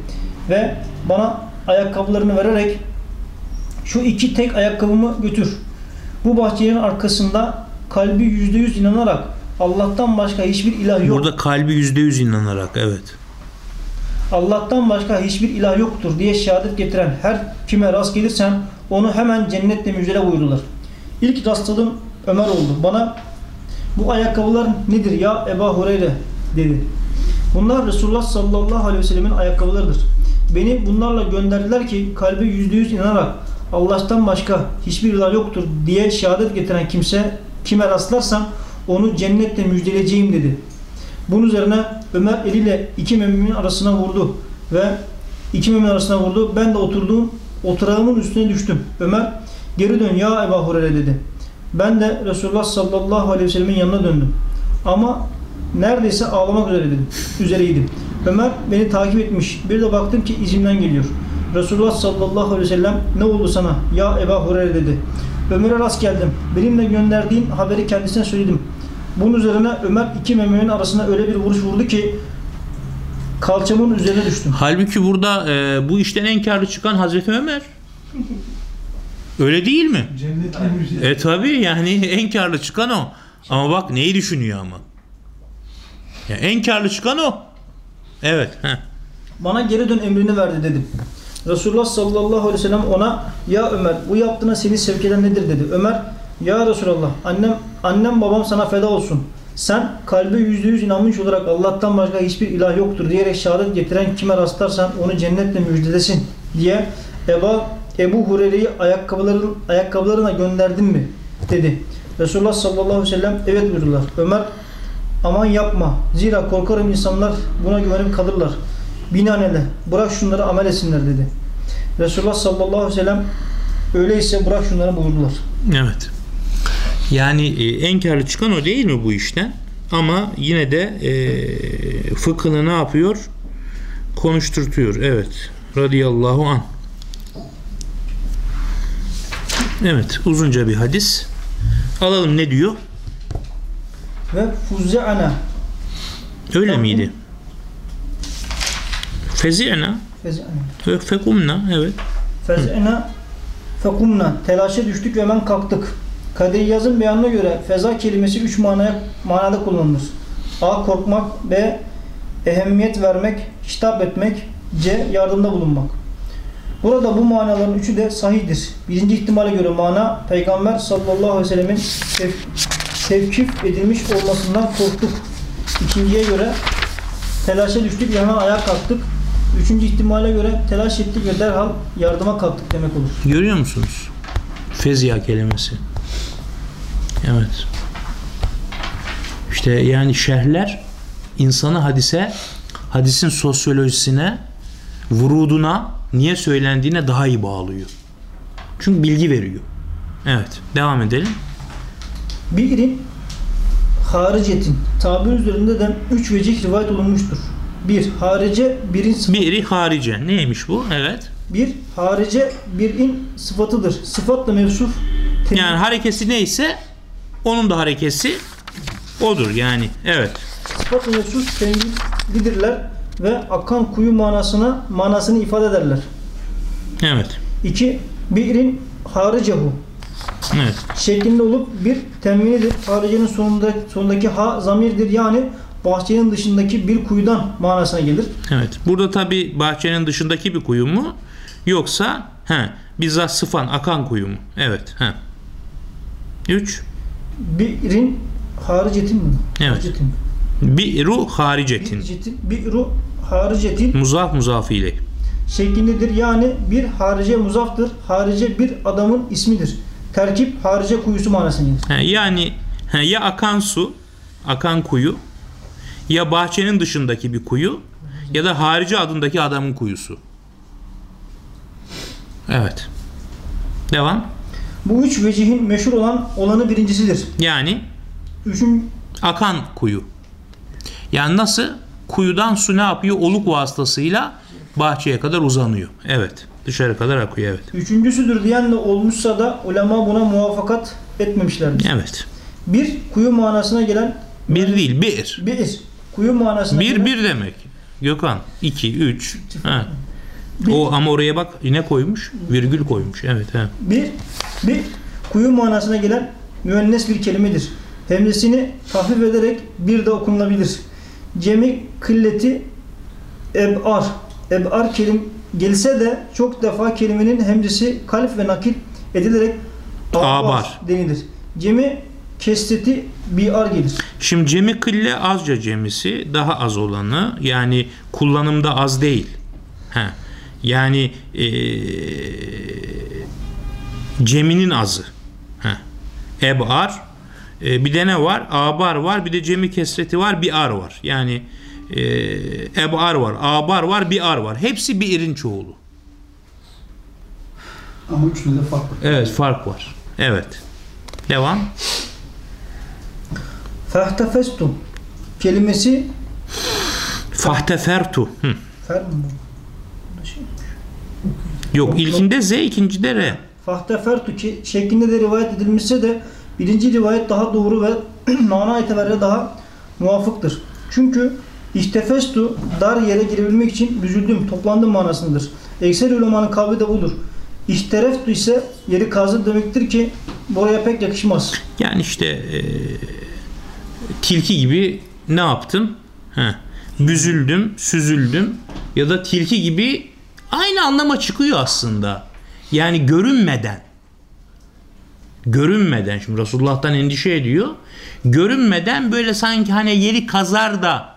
Ve bana ayakkabılarını vererek şu iki tek ayakkabımı götür. Bu bahçenin arkasında kalbi yüzde yüz inanarak Allah'tan başka hiçbir ilah yok. Burada kalbi yüzde yüz inanarak. Evet. Allah'tan başka hiçbir ilah yoktur diye şehadet getiren her kime rast gelirsen onu hemen cennetle müjdele buyurdular. İlk rastladığım Ömer oldu. Bana bu ayakkabılar nedir ya Ebu Hureyre dedi. Bunlar Resulullah sallallahu aleyhi ve sellemin ayakkabılarıdır. Beni bunlarla gönderdiler ki kalbe yüzde yüz inanarak Allah'tan başka hiçbir ilah yoktur diye şehadet getiren kimse kime rastlarsam onu cennetle müjdeleyeceğim dedi. Bunun üzerine Ömer eliyle iki müminin arasına vurdu ve iki mümin arasına vurdu. Ben de oturduğum oturağımın üstüne düştüm. Ömer geri dön ya Ebu Hureyre dedi. Ben de Resulullah sallallahu aleyhi ve sellemin yanına döndüm. Ama neredeyse ağlamak üzereydim. üzereydim. Ömer beni takip etmiş. Bir de baktım ki izimden geliyor. Resulullah sallallahu aleyhi ve sellem ne oldu sana ya Ebu Hureyre dedi. Ömer'e rast geldim. Benimle gönderdiğin haberi kendisine söyledim. Bunun üzerine Ömer iki müminin arasına öyle bir vuruş vurdu ki kalçamın üzerine düştüm. Halbuki burada e, bu işten en karlı çıkan Hazreti Ömer. Öyle değil mi? Cennetle müjde. E tabi yani en karlı çıkan o. Ama bak neyi düşünüyor ama. Ya en karlı çıkan o. Evet. Heh. Bana geri dön emrini verdi dedim. Resulullah sallallahu aleyhi ve sellem ona ya Ömer bu yaptığına seni sevk eden nedir dedi. Ömer ya Resulallah annem annem babam sana feda olsun. Sen kalbe yüzde yüz inanmış olarak Allah'tan başka hiçbir ilah yoktur diyerek şehadet getiren kime rastlarsan onu cennetle müjdelesin diye Eba Ebu Hureyre'yi ayakkabıların ayakkabılarına gönderdin mi? dedi. Resulullah sallallahu aleyhi ve sellem evet buyurdular. Ömer aman yapma. Zira korkarım insanlar buna güvenip kalırlar. Binaenaleyh bırak şunları amel etsinler dedi. Resulullah sallallahu aleyhi ve sellem öyleyse bırak şunları buyurdular. Evet. Yani e, en karlı çıkan o değil mi bu işten? Ama yine de e, fıkhını ne yapıyor? Konuşturtuyor. Evet. Radiyallahu an. Evet. Uzunca bir hadis. Alalım ne diyor? Ve fuzze'ana Öyle Tamam. miydi? Fezi'na fez'ana ve fekumna. Evet. Fez'ena fekumna telaşa düştük ve hemen kalktık. Kadir yazın beyanına göre feza kelimesi üç manaya, manada kullanılır. A. Korkmak B. Ehemmiyet vermek Hitap etmek C. Yardımda bulunmak Burada bu manaların üçü de sahihdir. Birinci ihtimale göre mana Peygamber sallallahu aleyhi ve sellemin tevkif edilmiş olmasından korktuk. İkinciye göre telaşa düştük hemen ayağa kalktık. Üçüncü ihtimale göre telaş ettik ve derhal yardıma kalktık demek olur. Görüyor musunuz? Fezya kelimesi. Evet. İşte yani şerhler insanı hadise, hadisin sosyolojisine, vuruduna, niye söylendiğine daha iyi bağlıyor. Çünkü bilgi veriyor. Evet. Devam edelim. Birin haricetin tabir üzerinde de üç vecih rivayet olunmuştur. Bir harice birin sıfatı. Biri harice. Neymiş bu? Evet. Bir harice birin sıfatıdır. Sıfatla mevsuf te- Yani harekesi neyse onun da harekesi odur yani. Evet. sıfatla mevsuf temyididirler ve akan kuyu manasına manasını ifade ederler. Evet. İki birin haricehu Evet. şeklinde olup bir temvinidir. Haricenin sonunda, sonundaki ha zamirdir. Yani bahçenin dışındaki bir kuyudan manasına gelir. Evet. Burada tabi bahçenin dışındaki bir kuyu mu? Yoksa he, bizzat sıfan akan kuyu mu? Evet. He. 3. Birin haricetin mi? Evet. Haricetin. Bi'ru haricetin. Haricetin. Biru haricetin Muzaf muzafi ile. şeklindedir. Yani bir harice muzaftır. Harice bir adamın ismidir. Terkip harice kuyusu manasına gelir. Yani ya akan su, akan kuyu ya bahçenin dışındaki bir kuyu ya da harici adındaki adamın kuyusu. Evet. Devam. Bu üç vecihin meşhur olan olanı birincisidir. Yani Üçün, akan kuyu. Yani nasıl? Kuyudan su ne yapıyor? Oluk vasıtasıyla bahçeye kadar uzanıyor. Evet. Dışarı kadar akıyor. Evet. üçüncüsüdür diyen de olmuşsa da ulema buna muvaffakat etmemişlerdir. Evet. Bir kuyu manasına gelen Bir değil, bir. bir kuyu manasına Bir gelen bir demek. Gökhan. iki, üç. Ha. Bir- O ama oraya bak ne koymuş? Virgül koymuş. Evet. Ha. bir bir kuyu manasına gelen müennes bir kelimedir. Hemzesini hafif ederek bir de okunabilir. Cemi kılleti eb'ar. Eb'ar kelim gelse de çok defa kelimenin hemzesi kalf ve nakil edilerek Abar. denilir. Cemi kesteti bi'ar gelir. Şimdi cemi kılle azca cemisi daha az olanı yani kullanımda az değil. Ha. Yani eee ceminin azı. Ha. Eb'ar e, bir de ne var? Abar var. Bir de cemi kesreti var. Bir ar var. Yani e, eb'ar var. Abar var. Bir ar var. Hepsi bir irin çoğulu. Ama üçünde de fark var. Evet fark var. Evet. Devam. Fehtefestum kelimesi Fahtefertu. Hı. fer mi bu? Yok ilkinde Z ikincide R. Fahtefertu ki şeklinde de rivayet edilmişse de birinci rivayet daha doğru ve *clears throat* mana itibariyle daha muvafıktır. Çünkü ihtefestu dar yere girebilmek için büzüldüm, toplandım manasındadır. Ekser ulemanın kavli de budur. İhtereftu ise yeri kazdı demektir ki buraya pek yakışmaz. Yani işte e, tilki gibi ne yaptım? Heh, büzüldüm, süzüldüm ya da tilki gibi aynı anlama çıkıyor aslında. Yani görünmeden. Görünmeden şimdi Resulullah'tan endişe ediyor. Görünmeden böyle sanki hani yeri kazar da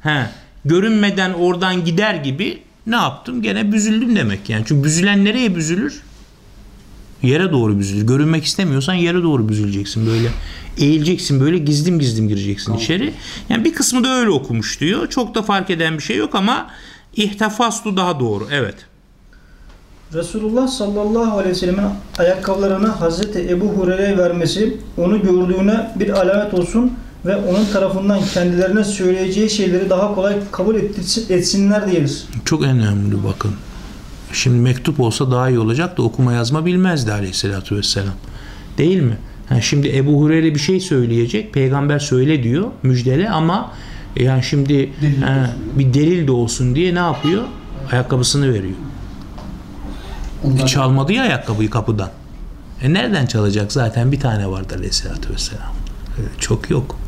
he, görünmeden oradan gider gibi ne yaptım? Gene büzüldüm demek yani. Çünkü büzülen nereye büzülür? Yere doğru büzülür. Görünmek istemiyorsan yere doğru büzüleceksin böyle. Eğileceksin böyle gizlim gizlim gireceksin içeri. Yani bir kısmı da öyle okumuş diyor. Çok da fark eden bir şey yok ama ihtifastu daha doğru. Evet. Resulullah sallallahu aleyhi ve sellemin ayakkabılarını Hazreti Ebu Hureyre'ye vermesi onu gördüğüne bir alamet olsun ve onun tarafından kendilerine söyleyeceği şeyleri daha kolay kabul etsinler diyedir. Çok önemli bakın. Şimdi mektup olsa daha iyi olacak da okuma yazma bilmezdi aleyhissalatü vesselam. Değil mi? Ha, şimdi Ebu Hureyre bir şey söyleyecek. Peygamber söyle diyor müjdele ama yani şimdi Delil olsun. bir delil de olsun diye ne yapıyor? Ayakkabısını veriyor. Ondan Çalmadı ya ayakkabıyı kapıdan. E nereden çalacak? Zaten bir tane vardı aleyhissalatü vesselam. E, Çok yok.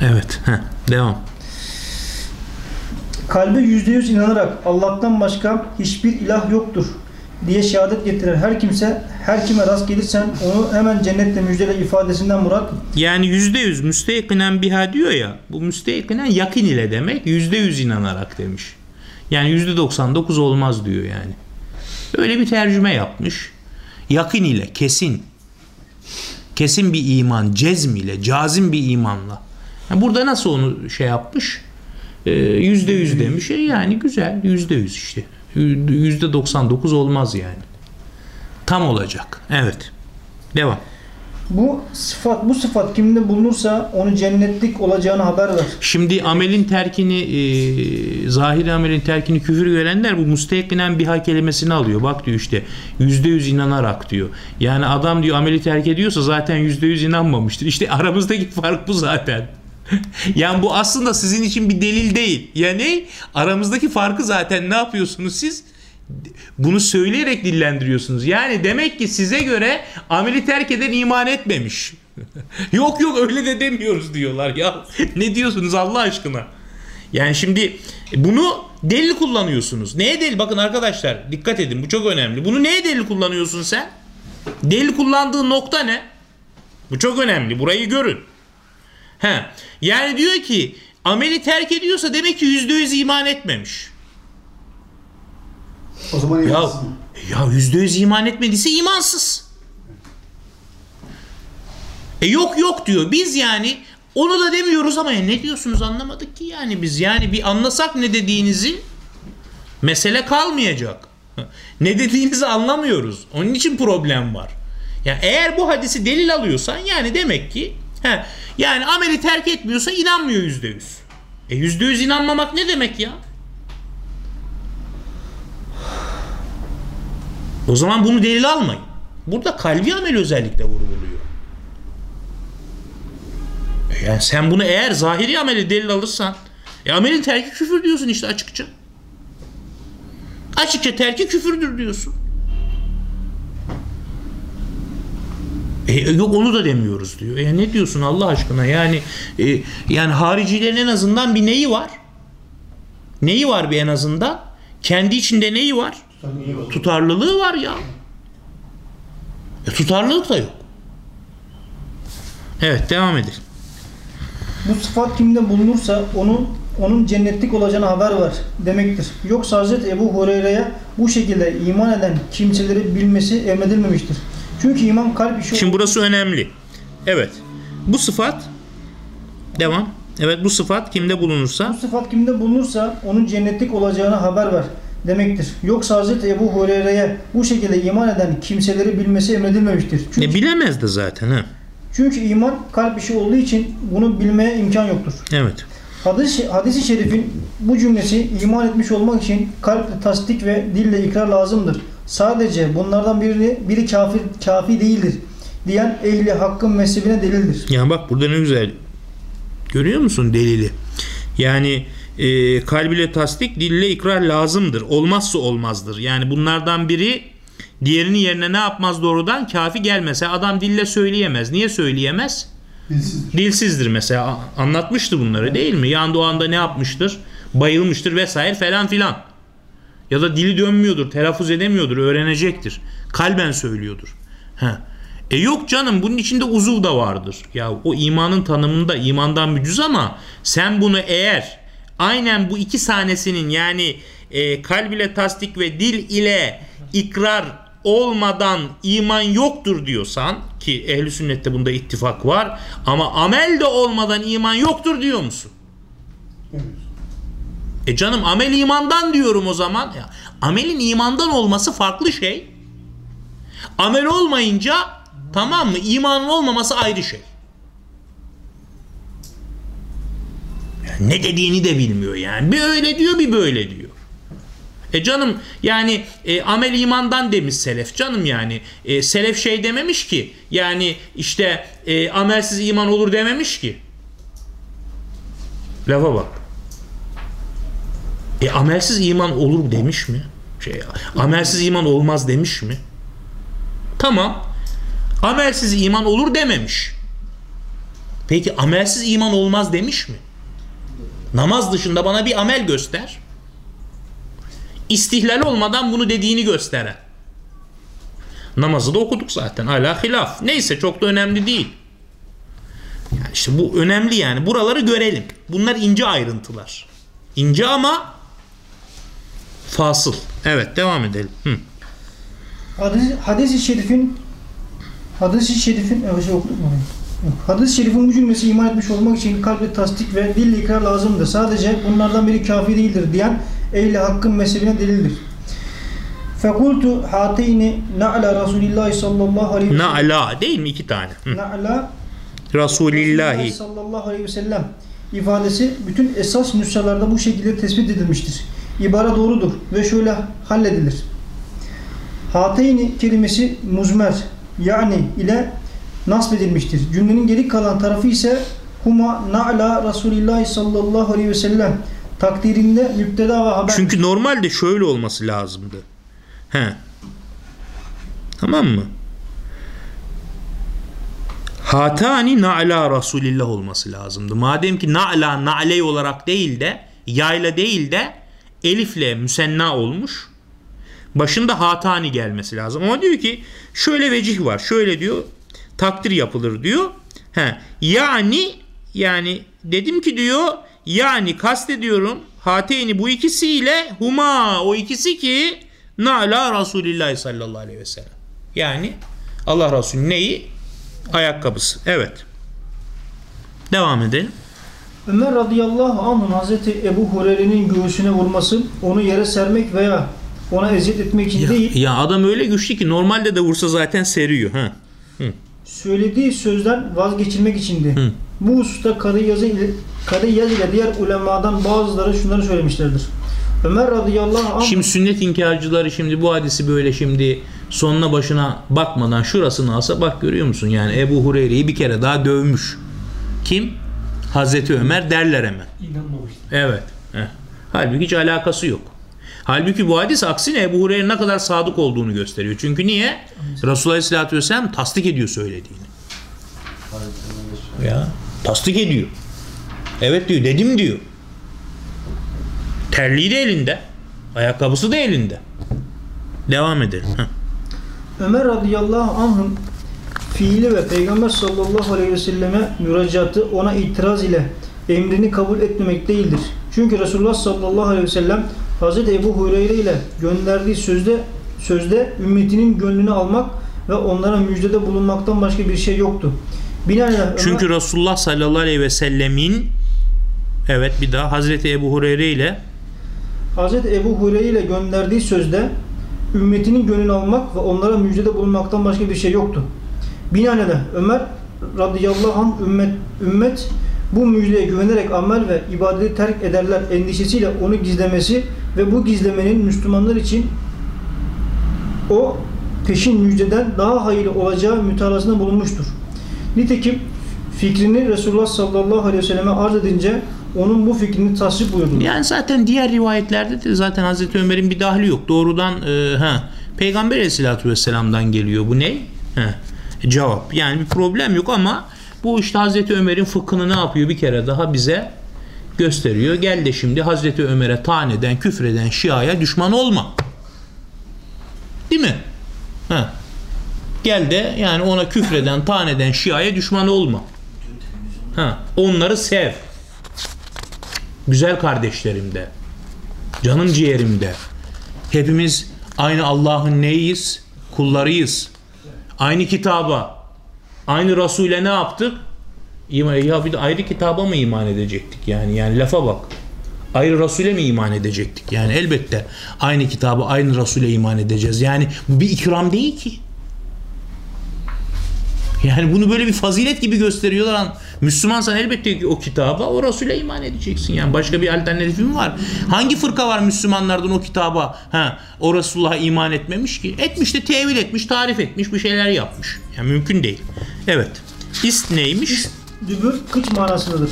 Evet. heh, devam. Kalbi yüzde yüz inanarak Allah'tan başka hiçbir ilah yoktur diye şehadet getiren her kimse her kime rast gelirsen onu hemen cennette müjdele ifadesinden murat Yani yüzde yüz müsteykinen biha diyor ya. Bu müsteykinen yakın ile demek. Yüzde yüz inanarak demiş. Yani yüzde 99 olmaz diyor yani. Öyle bir tercüme yapmış. Yakın ile kesin. Kesin bir iman. Cezm ile. Cazim bir imanla. Yani burada nasıl onu şey yapmış? Ee, Yüzde yüz demiş. E yani güzel. Yüzde yüz işte. Yüzde 99 olmaz yani. Tam olacak. Evet. Devam. bu sıfat bu sıfat kimde bulunursa onu cennetlik olacağını haber ver. Şimdi amelin terkini e, zahiri amelin terkini küfür görenler bu müstehkinen biha kelimesini alıyor. Bak diyor işte yüzde yüz inanarak diyor. Yani adam diyor ameli terk ediyorsa zaten yüzde yüz inanmamıştır. İşte *laughs* aramızdaki fark bu zaten. *laughs* yani bu aslında sizin için bir delil değil. Yani aramızdaki farkı zaten ne yapıyorsunuz siz? Bunu söyleyerek dillendiriyorsunuz. Yani demek ki size göre ameli terk eden iman etmemiş. *laughs* yok yok öyle de demiyoruz diyorlar ya. *laughs* ne diyorsunuz Allah aşkına? Yani şimdi bunu delil kullanıyorsunuz. Neye delil? Bakın arkadaşlar dikkat edin bu çok önemli. Bunu neye delil kullanıyorsun sen? Delil kullandığı nokta ne? Bu çok önemli. Burayı görün. He. Yani diyor ki ameli terk ediyorsa demek ki yüzde yüz iman etmemiş. o zaman Ya ya yüzde yüz iman etmediyse imansız. E yok yok diyor. Biz yani onu da demiyoruz ama ya ne diyorsunuz anlamadık ki yani biz. Yani bir anlasak ne dediğinizi mesele kalmayacak. Ne dediğinizi anlamıyoruz. Onun için problem var. Yani eğer bu hadisi delil alıyorsan yani demek ki he, yani ameli terk etmiyorsa inanmıyor yüzde yüz. E yüzde yüz inanmamak ne demek ya? O zaman bunu delil almayın. Burada kalbi amel özellikle vurguluyor. E Yani sen bunu eğer zahiri ameli delil alırsan e amelin terki küfür diyorsun işte açıkça. Açıkça terki küfürdür diyorsun. E, yok onu da demiyoruz diyor. E ne diyorsun Allah aşkına? Yani e, yani haricilerin en azından bir neyi var? Neyi var bir en azından? Kendi içinde neyi var? Tutarlılığı var ya. E, tutarlılık da yok. Evet devam edelim. Bu sıfat kimde bulunursa onun onun cennetlik olacağını haber ver demektir. Yoksa Hz. Ebu Hureyre'ye bu şekilde iman eden kimseleri bilmesi emredilmemiştir. Çünkü iman kalp işi Şimdi burası önemli. Evet. Bu sıfat devam. Evet bu sıfat kimde bulunursa Bu sıfat kimde bulunursa onun cennetlik olacağını haber ver demektir. Yoksa Hz. Ebu Hureyre'ye bu şekilde iman eden kimseleri bilmesi emredilmemiştir. Çünkü, ne bilemez de zaten ha. çünkü iman kalp işi olduğu için bunu bilmeye imkan yoktur. Evet. Hadis, hadis-i şerifin bu cümlesi iman etmiş olmak için kalple tasdik ve dille ikrar lazımdır. Sadece bunlardan birini biri kafir kafi değildir diyen ehli hakkın mezhebine delildir. Yani bak burada ne güzel. Görüyor musun delili? Yani e, kalbiyle tasdik, dille ikrar lazımdır. Olmazsa olmazdır. Yani bunlardan biri diğerinin yerine ne yapmaz doğrudan? Kafi gelmese adam dille söyleyemez. Niye söyleyemez? Dilsizdir. Dilsizdir mesela. Anlatmıştı bunları değil mi? Yani o anda ne yapmıştır? Bayılmıştır vesaire falan filan. Ya da dili dönmüyordur, telaffuz edemiyordur, öğrenecektir. Kalben söylüyordur. Ha. E yok canım bunun içinde uzuv da vardır. Ya o imanın tanımında imandan bir cüz ama sen bunu eğer aynen bu iki sahnesinin yani e, kalb ile tasdik ve dil ile ikrar olmadan iman yoktur diyorsan ki ehli sünnette bunda ittifak var ama amel de olmadan iman yoktur diyor musun? E canım amel imandan diyorum o zaman. Ya, amelin imandan olması farklı şey. Amel olmayınca tamam mı? İmanın olmaması ayrı şey. Yani ne dediğini de bilmiyor yani. Bir öyle diyor bir böyle diyor. E canım yani e, amel imandan demiş selef canım yani. E, selef şey dememiş ki yani işte e, amelsiz iman olur dememiş ki. Lafa bak. E amelsiz iman olur demiş mi? Şey, amelsiz iman olmaz demiş mi? Tamam. Amelsiz iman olur dememiş. Peki amelsiz iman olmaz demiş mi? Namaz dışında bana bir amel göster. İstihlal olmadan bunu dediğini gösteren. Namazı da okuduk zaten. Hala hilaf. Neyse çok da önemli değil. Yani işte bu önemli yani. Buraları görelim. Bunlar ince ayrıntılar. İnce ama fasıl. Evet devam edelim. Hı. Hadis, hadis-i şerifin hadis-i şerifin evet, şey okuduk mu? Hadis-i şerifin bu cümlesi iman etmiş olmak için kalple tasdik ve dille ikrar lazımdır. Sadece bunlardan biri kafi değildir diyen ehli hakkın mezhebine delildir. Fekultu hateyni na'la Resulillahi sallallahu aleyhi ve sellem. Na'la değil mi? iki tane. Hı. Na'la Resulillahi. sallallahu aleyhi ve sellem ifadesi bütün esas nüshalarda bu şekilde tespit edilmiştir. İbare doğrudur ve şöyle halledilir. Hateyni kelimesi muzmer yani ile nasb edilmiştir. Cümlenin geri kalan tarafı ise huma na'la Resulillahi sallallahu aleyhi ve sellem takdirinde müpteda ve haber. Çünkü normalde şöyle olması lazımdı. He. Tamam mı? Hatani na'la Resulillah olması lazımdı. Madem ki na'la na'ley olarak değil de yayla değil de elifle müsenna olmuş. Başında hatani gelmesi lazım. Ama diyor ki şöyle vecih var. Şöyle diyor takdir yapılır diyor. He. Yani yani dedim ki diyor yani kastediyorum hateyni bu ikisiyle huma o ikisi ki na'la Resulillah sallallahu aleyhi ve sellem. Yani Allah Resulü neyi? Ayakkabısı. Evet. Devam edelim. Ömer radıyallahu anh'ın Hazreti Ebu Hureyre'nin göğsüne vurması, onu yere sermek veya ona eziyet etmek için Ya, değil, ya adam öyle güçlü ki normalde de vursa zaten seriyor. Ha. söylediği sözden vazgeçilmek içindi. Hı. Bu hususta Kadı Yazı ile, Kadı Yaz ile diğer ulemadan bazıları şunları söylemişlerdir. Ömer radıyallahu anh Şimdi sünnet inkarcıları şimdi bu hadisi böyle şimdi sonuna başına bakmadan şurasını alsa bak görüyor musun yani Ebu Hureyre'yi bir kere daha dövmüş. Kim? Hazreti Ömer derler hemen. İnanmamıştım. Evet. Heh. Halbuki hiç alakası yok. Halbuki bu hadis aksine Ebu Hureyre'nin ne kadar sadık olduğunu gösteriyor. Çünkü niye? Resulullah Aleyhisselatü Vesselam tasdik ediyor söylediğini. Ya tasdik ediyor. Evet diyor dedim diyor. Terliği de elinde. Ayakkabısı da elinde. Devam edelim. Heh. Ömer radıyallahu anh'ın fiili ve Peygamber sallallahu aleyhi ve selleme müracaatı ona itiraz ile emrini kabul etmemek değildir. Çünkü Resulullah sallallahu aleyhi ve sellem Hazreti Ebu Hureyre ile gönderdiği sözde sözde ümmetinin gönlünü almak ve onlara müjdede bulunmaktan başka bir şey yoktu. Binaenaleyh Çünkü Resulullah sallallahu aleyhi ve sellemin evet bir daha Hazreti Ebu Hureyre ile Hz. Ebu Hureyre ile gönderdiği sözde ümmetinin gönlünü almak ve onlara müjdede bulunmaktan başka bir şey yoktu. Binaenaleyh Ömer radıyallahu anh ümmet, ümmet bu müjdeye güvenerek amel ve ibadeti terk ederler endişesiyle onu gizlemesi ve bu gizlemenin Müslümanlar için o peşin müjdeden daha hayırlı olacağı mütalasında bulunmuştur. Nitekim fikrini Resulullah sallallahu aleyhi ve selleme arz edince onun bu fikrini tasvip buyurdu. Yani zaten diğer rivayetlerde de zaten Hazreti Ömer'in bir dahli yok. Doğrudan e, ha Peygamber Aleyhisselatü Vesselam'dan geliyor. Bu ne? Ha, cevap. Yani bir problem yok ama bu işte Hazreti Ömer'in fıkhını ne yapıyor bir kere daha bize gösteriyor. Gel de şimdi Hazreti Ömer'e taneden, küfreden Şia'ya düşman olma. Değil mi? Ha. Gel de yani ona küfreden, taneden Şia'ya düşman olma. Ha. Onları sev. Güzel kardeşlerim de. Canım ciğerimde. Hepimiz aynı Allah'ın neyiz? Kullarıyız. Aynı kitaba, aynı Resul'e ne yaptık? İman, ya bir de ayrı kitaba mı iman edecektik yani? Yani lafa bak. Ayrı Resul'e mi iman edecektik? Yani elbette aynı kitaba, aynı Resul'e iman edeceğiz. Yani bu bir ikram değil ki. *laughs* Yani bunu böyle bir fazilet gibi gösteriyorlar. Lan Müslümansan elbette ki o kitaba, o Resul'e iman edeceksin. Yani başka bir alternatifin var. Hangi fırka var Müslümanlardan o kitaba? Ha, o Resulullah'a iman etmemiş ki. Etmiş de tevil etmiş, tarif etmiş, bir şeyler yapmış. Yani mümkün değil. Evet. İst neymiş? Dübür kıç manasındadır.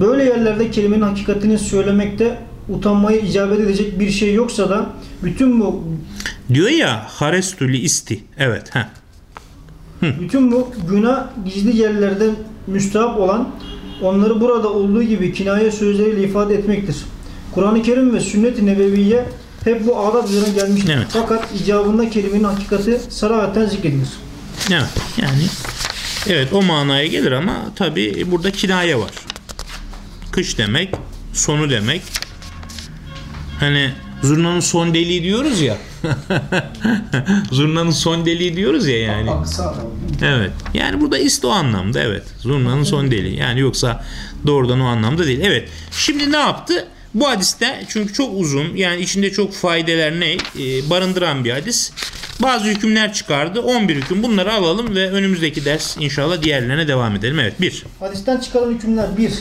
Böyle yerlerde kelimenin hakikatini söylemekte utanmayı icabet edecek bir şey yoksa da bütün bu Diyor ya harestuli isti. Evet. Ha. bütün bu günah gizli yerlerde müstahap olan onları burada olduğu gibi kinaye sözleriyle ifade etmektir. Kur'an-ı Kerim ve sünnet-i nebeviye hep bu adab üzerine gelmiştir. Evet. Fakat icabında kelimenin hakikati sarahaten zikredilir. Evet. Yani evet o manaya gelir ama tabi burada kinaye var. Kış demek, sonu demek. Hani zurnanın son deliği diyoruz ya. *laughs* zurnanın son deliği diyoruz ya yani. Evet. Yani burada ist o anlamda evet. Zurnanın son deliği. Yani yoksa doğrudan o anlamda değil. Evet. Şimdi ne yaptı? Bu hadiste çünkü çok uzun yani içinde çok faydeler ne Ee, barındıran bir hadis. Bazı hükümler çıkardı. 11 hüküm. Bunları alalım ve önümüzdeki ders inşallah diğerlerine devam edelim. Evet. Bir. Hadisten çıkarılan hükümler 1.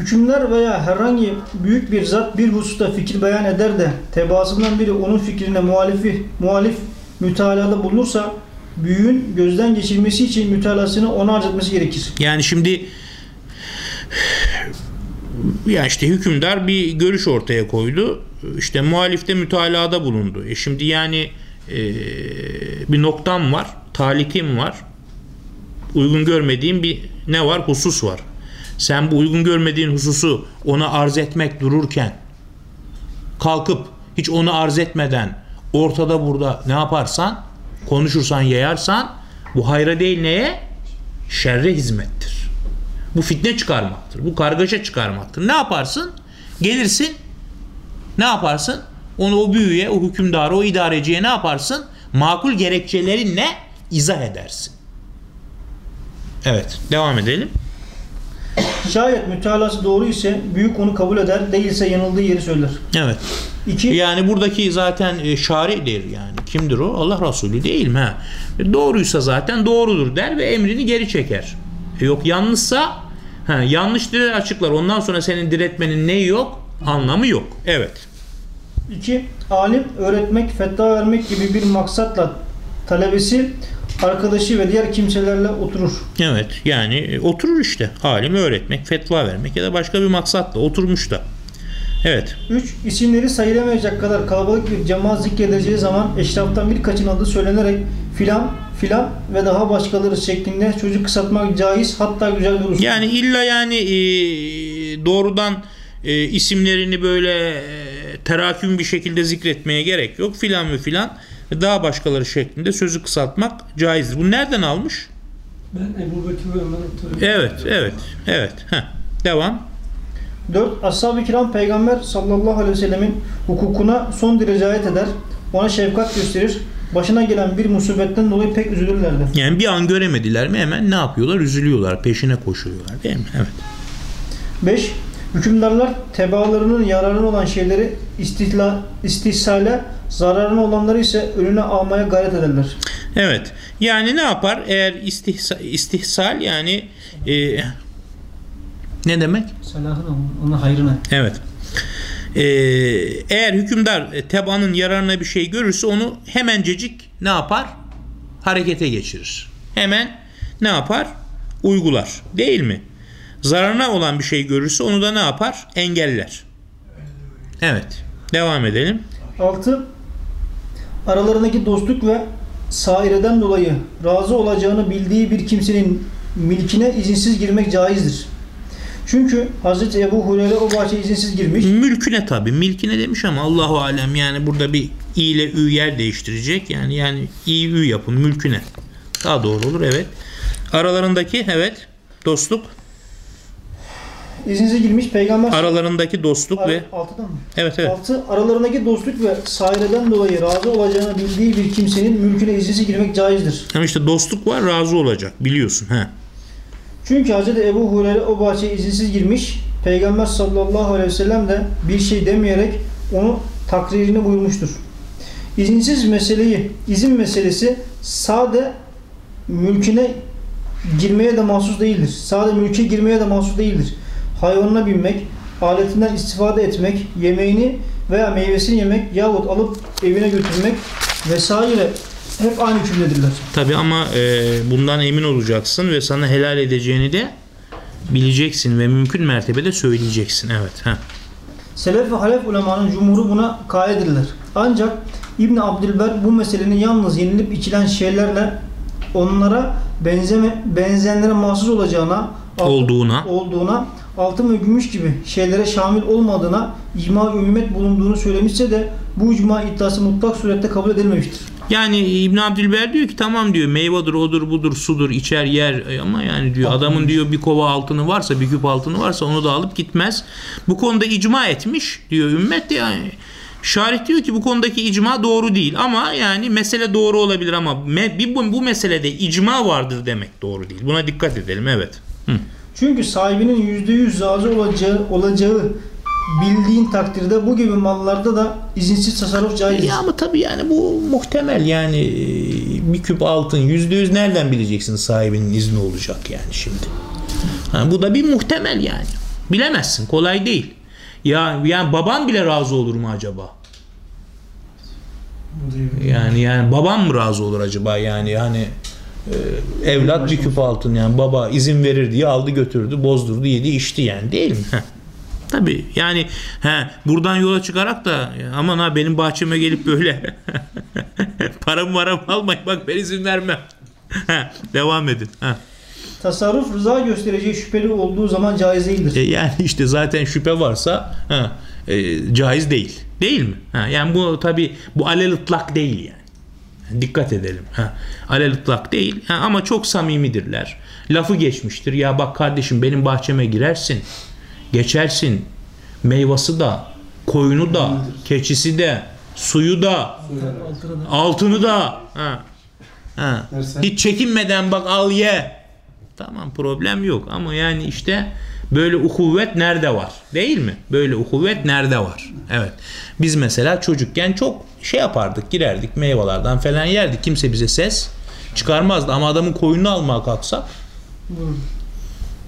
Hükümler veya herhangi büyük bir zat bir hususta fikir beyan eder de tebaasından biri onun fikrine muhalifi, muhalif mütalada bulunursa büyüğün gözden geçirmesi için mütalasını ona arz etmesi gerekir. Yani şimdi ya işte hükümdar bir görüş ortaya koydu. İşte muhalifte mütalada bulundu. E şimdi yani e, bir noktam var, talikim var. Uygun görmediğim bir ne var? Husus var. Sen bu uygun görmediğin hususu ona arz etmek dururken kalkıp hiç onu arz etmeden ortada burada ne yaparsan konuşursan yayarsan bu hayra değil neye? Şerre hizmettir. Bu fitne çıkarmaktır. Bu kargaşa çıkarmaktır. Ne yaparsın? Gelirsin ne yaparsın? Onu o büyüye, o hükümdara, o idareciye ne yaparsın? Makul gerekçelerinle izah edersin. Evet, devam edelim. Şayet mütalası doğru ise büyük onu kabul eder, değilse yanıldığı yeri söyler. Evet. 2. Yani buradaki zaten e, şari'dir yani. Kimdir o? Allah Resulü değil mi? Ha. E, Doğruysa zaten doğrudur der ve emrini geri çeker. E, yok yanlışsa ha, yanlış açıklar. Ondan sonra senin diretmenin neyi yok? Anlamı yok. Evet. 2. Alim öğretmek, fetva vermek gibi bir maksatla talebesi, arkadaşı ve diğer kimselerle oturur. Evet yani e, oturur işte. Alim öğretmek, fetva vermek ya da başka bir maksatla oturmuş da. Evet. 3. İsimleri sayılamayacak kadar kalabalık bir cemaat zikredileceği zaman eşraftan birkaçın adı söylenerek filan filan ve daha başkaları şeklinde çocuk kısaltmak caiz hatta güzel usul. Yani illa yani e, doğrudan e, isimlerini böyle e, teraküm bir şekilde zikretmeye gerek yok. Filan ve filan ve daha başkaları şeklinde sözü kısaltmak caizdir. Bu nereden almış? Ben Ebu Bekir ve tabii. Evet, evet, evet. Heh. Devam. 4. Ashab-ı kiram peygamber sallallahu aleyhi ve sellemin hukukuna son derece riayet eder. Ona şefkat gösterir. Başına gelen bir musibetten dolayı pek üzülürlerdi. Yani bir an göremediler mi hemen ne yapıyorlar? Üzülüyorlar, peşine koşuyorlar değil mi? Evet. 5. Hükümdarlar tebaalarının yararına olan şeyleri istihla, istihsale, zararına olanları ise önüne almaya gayret ederler. Evet. Yani ne yapar? Eğer istihsa, istihsal yani e, ne demek? Salahına, onun hayrına. Evet. Ee, eğer hükümdar e, tebaanın yararına bir şey görürse onu hemencecik ne yapar? Harekete geçirir. Hemen ne yapar? Uygular. Değil mi? Zararına olan bir şey görürse onu da ne yapar? Engeller. Evet. Devam edelim. 6. Aralarındaki dostluk ve saireden dolayı razı olacağını bildiği bir kimsenin milkine izinsiz girmek caizdir. Çünkü Hz. Ebu Hureyre o bahçeye izinsiz girmiş. Mülküne tabi. Milkine demiş ama Allahu alem yani burada bir i ile ü yer değiştirecek. Yani yani i ü yapın mülküne. Daha doğru olur evet. Aralarındaki evet dostluk izninize girmiş peygamber Aralarındaki dostluk ve altıdan mı? evet evet. Altı aralarındaki dostluk ve saireden dolayı razı olacağını bildiği bir kimsenin mülküne izinsiz girmek caizdir. Ama işte dostluk var razı olacak biliyorsun. He. Çünkü Hz. Ebu Hureyre o bahçeye izinsiz girmiş. Peygamber sallallahu aleyhi ve sellem de bir şey demeyerek onu takririni buyurmuştur. İzinsiz meseleyi, izin meselesi sade mülküne girmeye de mahsus değildir. Sade mülke girmeye de mahsus değildir. Hayvanına binmek, aletinden istifade etmek, yemeğini veya meyvesini yemek yahut alıp evine götürmek vesaire hep aynı hükümdedirler. Tabi ama e, bundan emin olacaksın ve sana helal edeceğini de bileceksin ve mümkün mertebede söyleyeceksin. Evet. Heh. Selef ve Halef ulemanın cumhuru buna kaedirler. Ancak İbn Abdülber bu meselenin yalnız yenilip içilen şeylerle onlara benzeme benzeyenlere mahsus olacağına Olduğuna. olduğuna altın ve gümüş gibi şeylere şamil olmadığına icma ümmet bulunduğunu söylemişse de bu icma iddiası mutlak surette kabul edilmemiştir. Yani İbn Abdülber diyor ki tamam diyor meyvedir odur budur sudur içer yer E, ama yani diyor adamın diyor bir kova altını varsa bir küp altını varsa onu da alıp gitmez. Bu konuda icma etmiş diyor ümmet de yani. Şarih diyor ki bu konudaki icma doğru değil ama yani mesele doğru olabilir ama me, bir bu, bu meselede icma vardır demek doğru değil. Buna dikkat edelim evet. Hı. Çünkü sahibinin yüzde yüz razı olacağı, olacağı bildiğin takdirde bu gibi mallarda da izinsiz tasarruf caizdir. Ya ama tabii yani bu muhtemel yani e, bir küp altın yüzde yüz nereden bileceksin sahibinin izni olacak yani şimdi. Ha, bu da bir muhtemel yani. Bilemezsin kolay değil. Ya yani baban bile razı olur mu acaba? Yani yani babam mı razı olur acaba yani yani e, evlat bir küp altın yani baba izin verir diye aldı götürdü bozdurdu yedi içti yani değil mi? Heh. Tabii yani he, buradan yola çıkarak da aman ha benim bahçeme gelip böyle *laughs* paramı maramı almayın bak ben izin vermem. Devam edin. He. Tasarruf rıza göstereceği şüpheli olduğu zaman caiz değildir. E, yani işte zaten şüphe varsa ha, e, caiz değil. Değil mi? Ha, yani bu tabi bu alel ıtlak değil yani. Dikkat edelim. Ha, alel ıtlak değil ha, ama çok samimidirler. Lafı geçmiştir. Ya bak kardeşim benim bahçeme girersin. Geçersin. Meyvası da, koyunu da, keçisi de, suyu da, altını da. Ha. Ha. Hiç çekinmeden bak al ye. Tamam problem yok ama yani işte böyle ukuvvet nerede var? Değil mi? Böyle ukuvvet nerede var? Evet. Biz mesela çocukken çok şey yapardık, girerdik meyvelerden falan yerdik. Kimse bize ses çıkarmazdı ama adamın koyunu almaya kalksak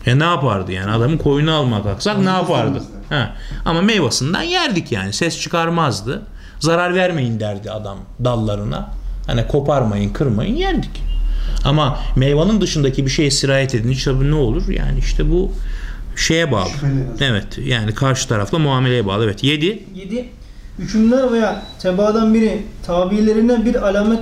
e ne yapardı yani adamın koyunu almaya kalksak ne yapardı? Ha. Ama meyvasından yerdik yani ses çıkarmazdı. Zarar vermeyin derdi adam dallarına. Hani koparmayın, kırmayın yerdik. Ama meyvanın dışındaki bir şeye sirayet edince tabii ne olur? Yani işte bu şeye bağlı. Şüpheli. Evet yani karşı tarafla muameleye bağlı. Evet 7 7. Hükümler veya tebaadan biri tabilerine bir alamet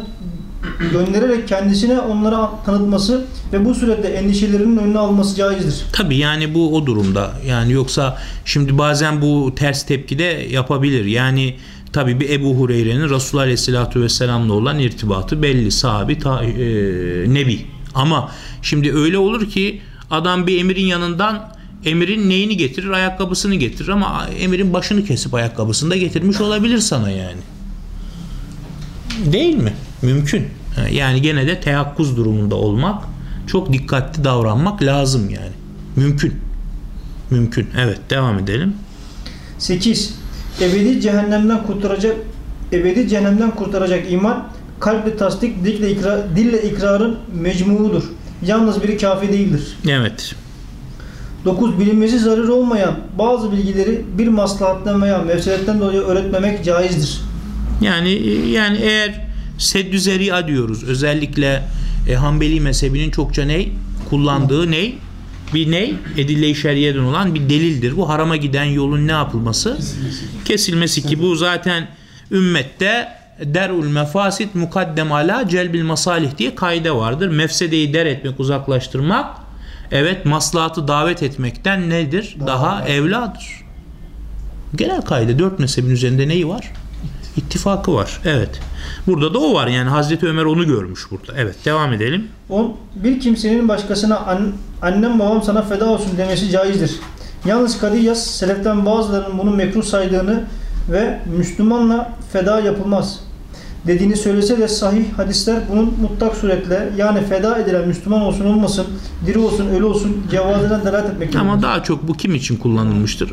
göndererek kendisine onlara tanıtması ve bu surette endişelerinin önüne alması caizdir. Tabii yani bu o durumda. Yani yoksa şimdi bazen bu ters tepki de yapabilir. Yani tabii bir Ebu Hureyre'nin Resulullah Aleyhisselatü Vesselam'la olan irtibatı belli. Sahabi, ta, e, nebi. Ama şimdi öyle olur ki adam bir emirin yanından emirin neyini getirir? Ayakkabısını getirir ama emirin başını kesip ayakkabısını da getirmiş olabilir sana yani. Değil mi? Mümkün. Yani gene de teyakkuz durumunda olmak, çok dikkatli davranmak lazım yani. Mümkün. Mümkün. Evet, devam edelim. 8. Ebedi cehennemden kurtaracak ebedi cehennemden kurtaracak iman kalple tasdik, dille, ikra, dille ikrarın mecmuudur. Yalnız biri kafi değildir. Evet. 9. Bilinmesi zararı olmayan bazı bilgileri bir maslahattan veya mevsedetten dolayı öğretmemek caizdir. Yani yani eğer seddü zeri'a diyoruz. Özellikle e, Hanbeli mezhebinin çokça ney? Kullandığı ney? Bir ney? Edille-i şeriyeden olan bir delildir. Bu harama giden yolun ne yapılması? Kesilmesi ki bu zaten ümmette derul mefasit mukaddem ala celbil masalih diye kaide vardır. Mefsedeyi der etmek, uzaklaştırmak evet maslahatı davet etmekten nedir? Daha, evladır. Genel kaide dört mezhebin üzerinde neyi var? İttifakı var. Evet. Burada da o var. Yani Hazreti Ömer onu görmüş burada. Evet. Devam edelim. 10. Bir kimsenin başkasına "An- annem babam sana feda olsun demesi caizdir. Yalnız Kadiyas seleften bazılarının bunu mekruh saydığını ve Müslümanla feda yapılmaz dediğini söylese de sahih hadisler bunun mutlak suretle yani feda edilen Müslüman olsun olmasın, diri olsun ölü olsun cevazına delalet etmektedir. Ama daha çok bu kim için kullanılmıştır?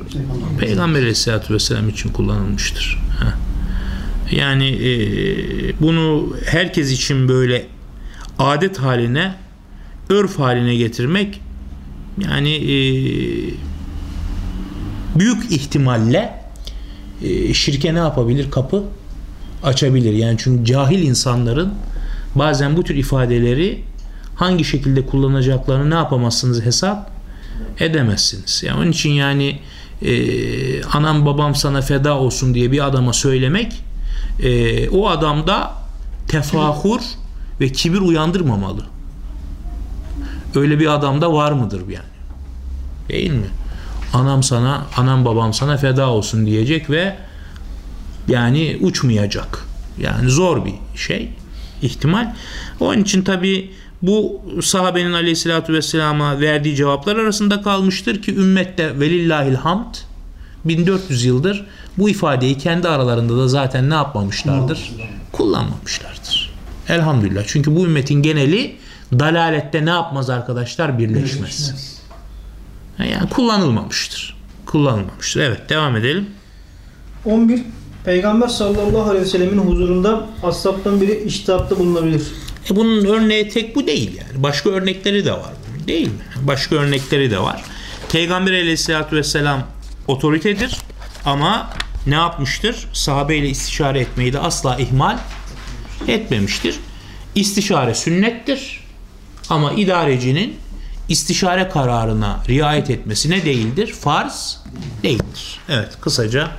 Peygamber Aleyhisselatü Vesselam için kullanılmıştır. Ha. Yani e, bunu herkes için böyle adet haline, örf haline getirmek yani e, büyük ihtimalle e, şirke ne yapabilir? Kapı açabilir. Yani çünkü cahil insanların bazen bu tür ifadeleri hangi şekilde kullanacaklarını ne yapamazsınız hesap edemezsiniz. Yani onun için yani e, anam babam sana feda olsun diye bir adama söylemek e, o adamda tefahur ve kibir uyandırmamalı. Öyle bir adamda var mıdır yani? Değil mi? Anam sana, anam babam sana feda olsun diyecek ve yani uçmayacak. Yani zor bir şey, ihtimal. Onun için tabi bu sahabenin aleyhissalatü vesselama verdiği cevaplar arasında kalmıştır ki ümmette velillahil hamd 1400 yıldır bu ifadeyi kendi aralarında da zaten ne yapmamışlardır? Kullanmamışlardır. Elhamdülillah. Çünkü bu ümmetin geneli dalalette ne yapmaz arkadaşlar? Birleşmez. Yani kullanılmamıştır. Kullanılmamıştır. Evet devam edelim. 11. Peygamber sallallahu aleyhi ve sellemin huzurunda ashabtan biri iştihatta bulunabilir. E bunun örneği tek bu değil yani. Başka örnekleri de var. Değil mi? Başka örnekleri de var. Peygamber aleyhissalatü vesselam otoritedir ama ne yapmıştır? Sahabeyle istişare etmeyi de asla ihmal etmemiştir. İstişare sünnettir ama idarecinin istişare kararına riayet etmesi ne değildir? Farz değildir. Evet kısaca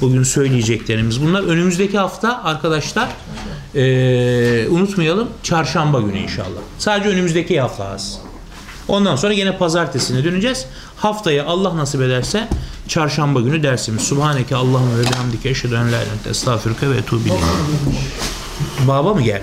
bugün söyleyeceklerimiz bunlar. Önümüzdeki hafta arkadaşlar eee, unutmayalım çarşamba günü inşallah. Sadece önümüzdeki hafta az. Ondan sonra yine pazartesine döneceğiz. Haftaya Allah nasip ederse çarşamba günü dersimiz. Subhaneke Allahümme ve bihamdike eşhedü en la ilahe estağfiruke ve etûbü. Baba mı geldi?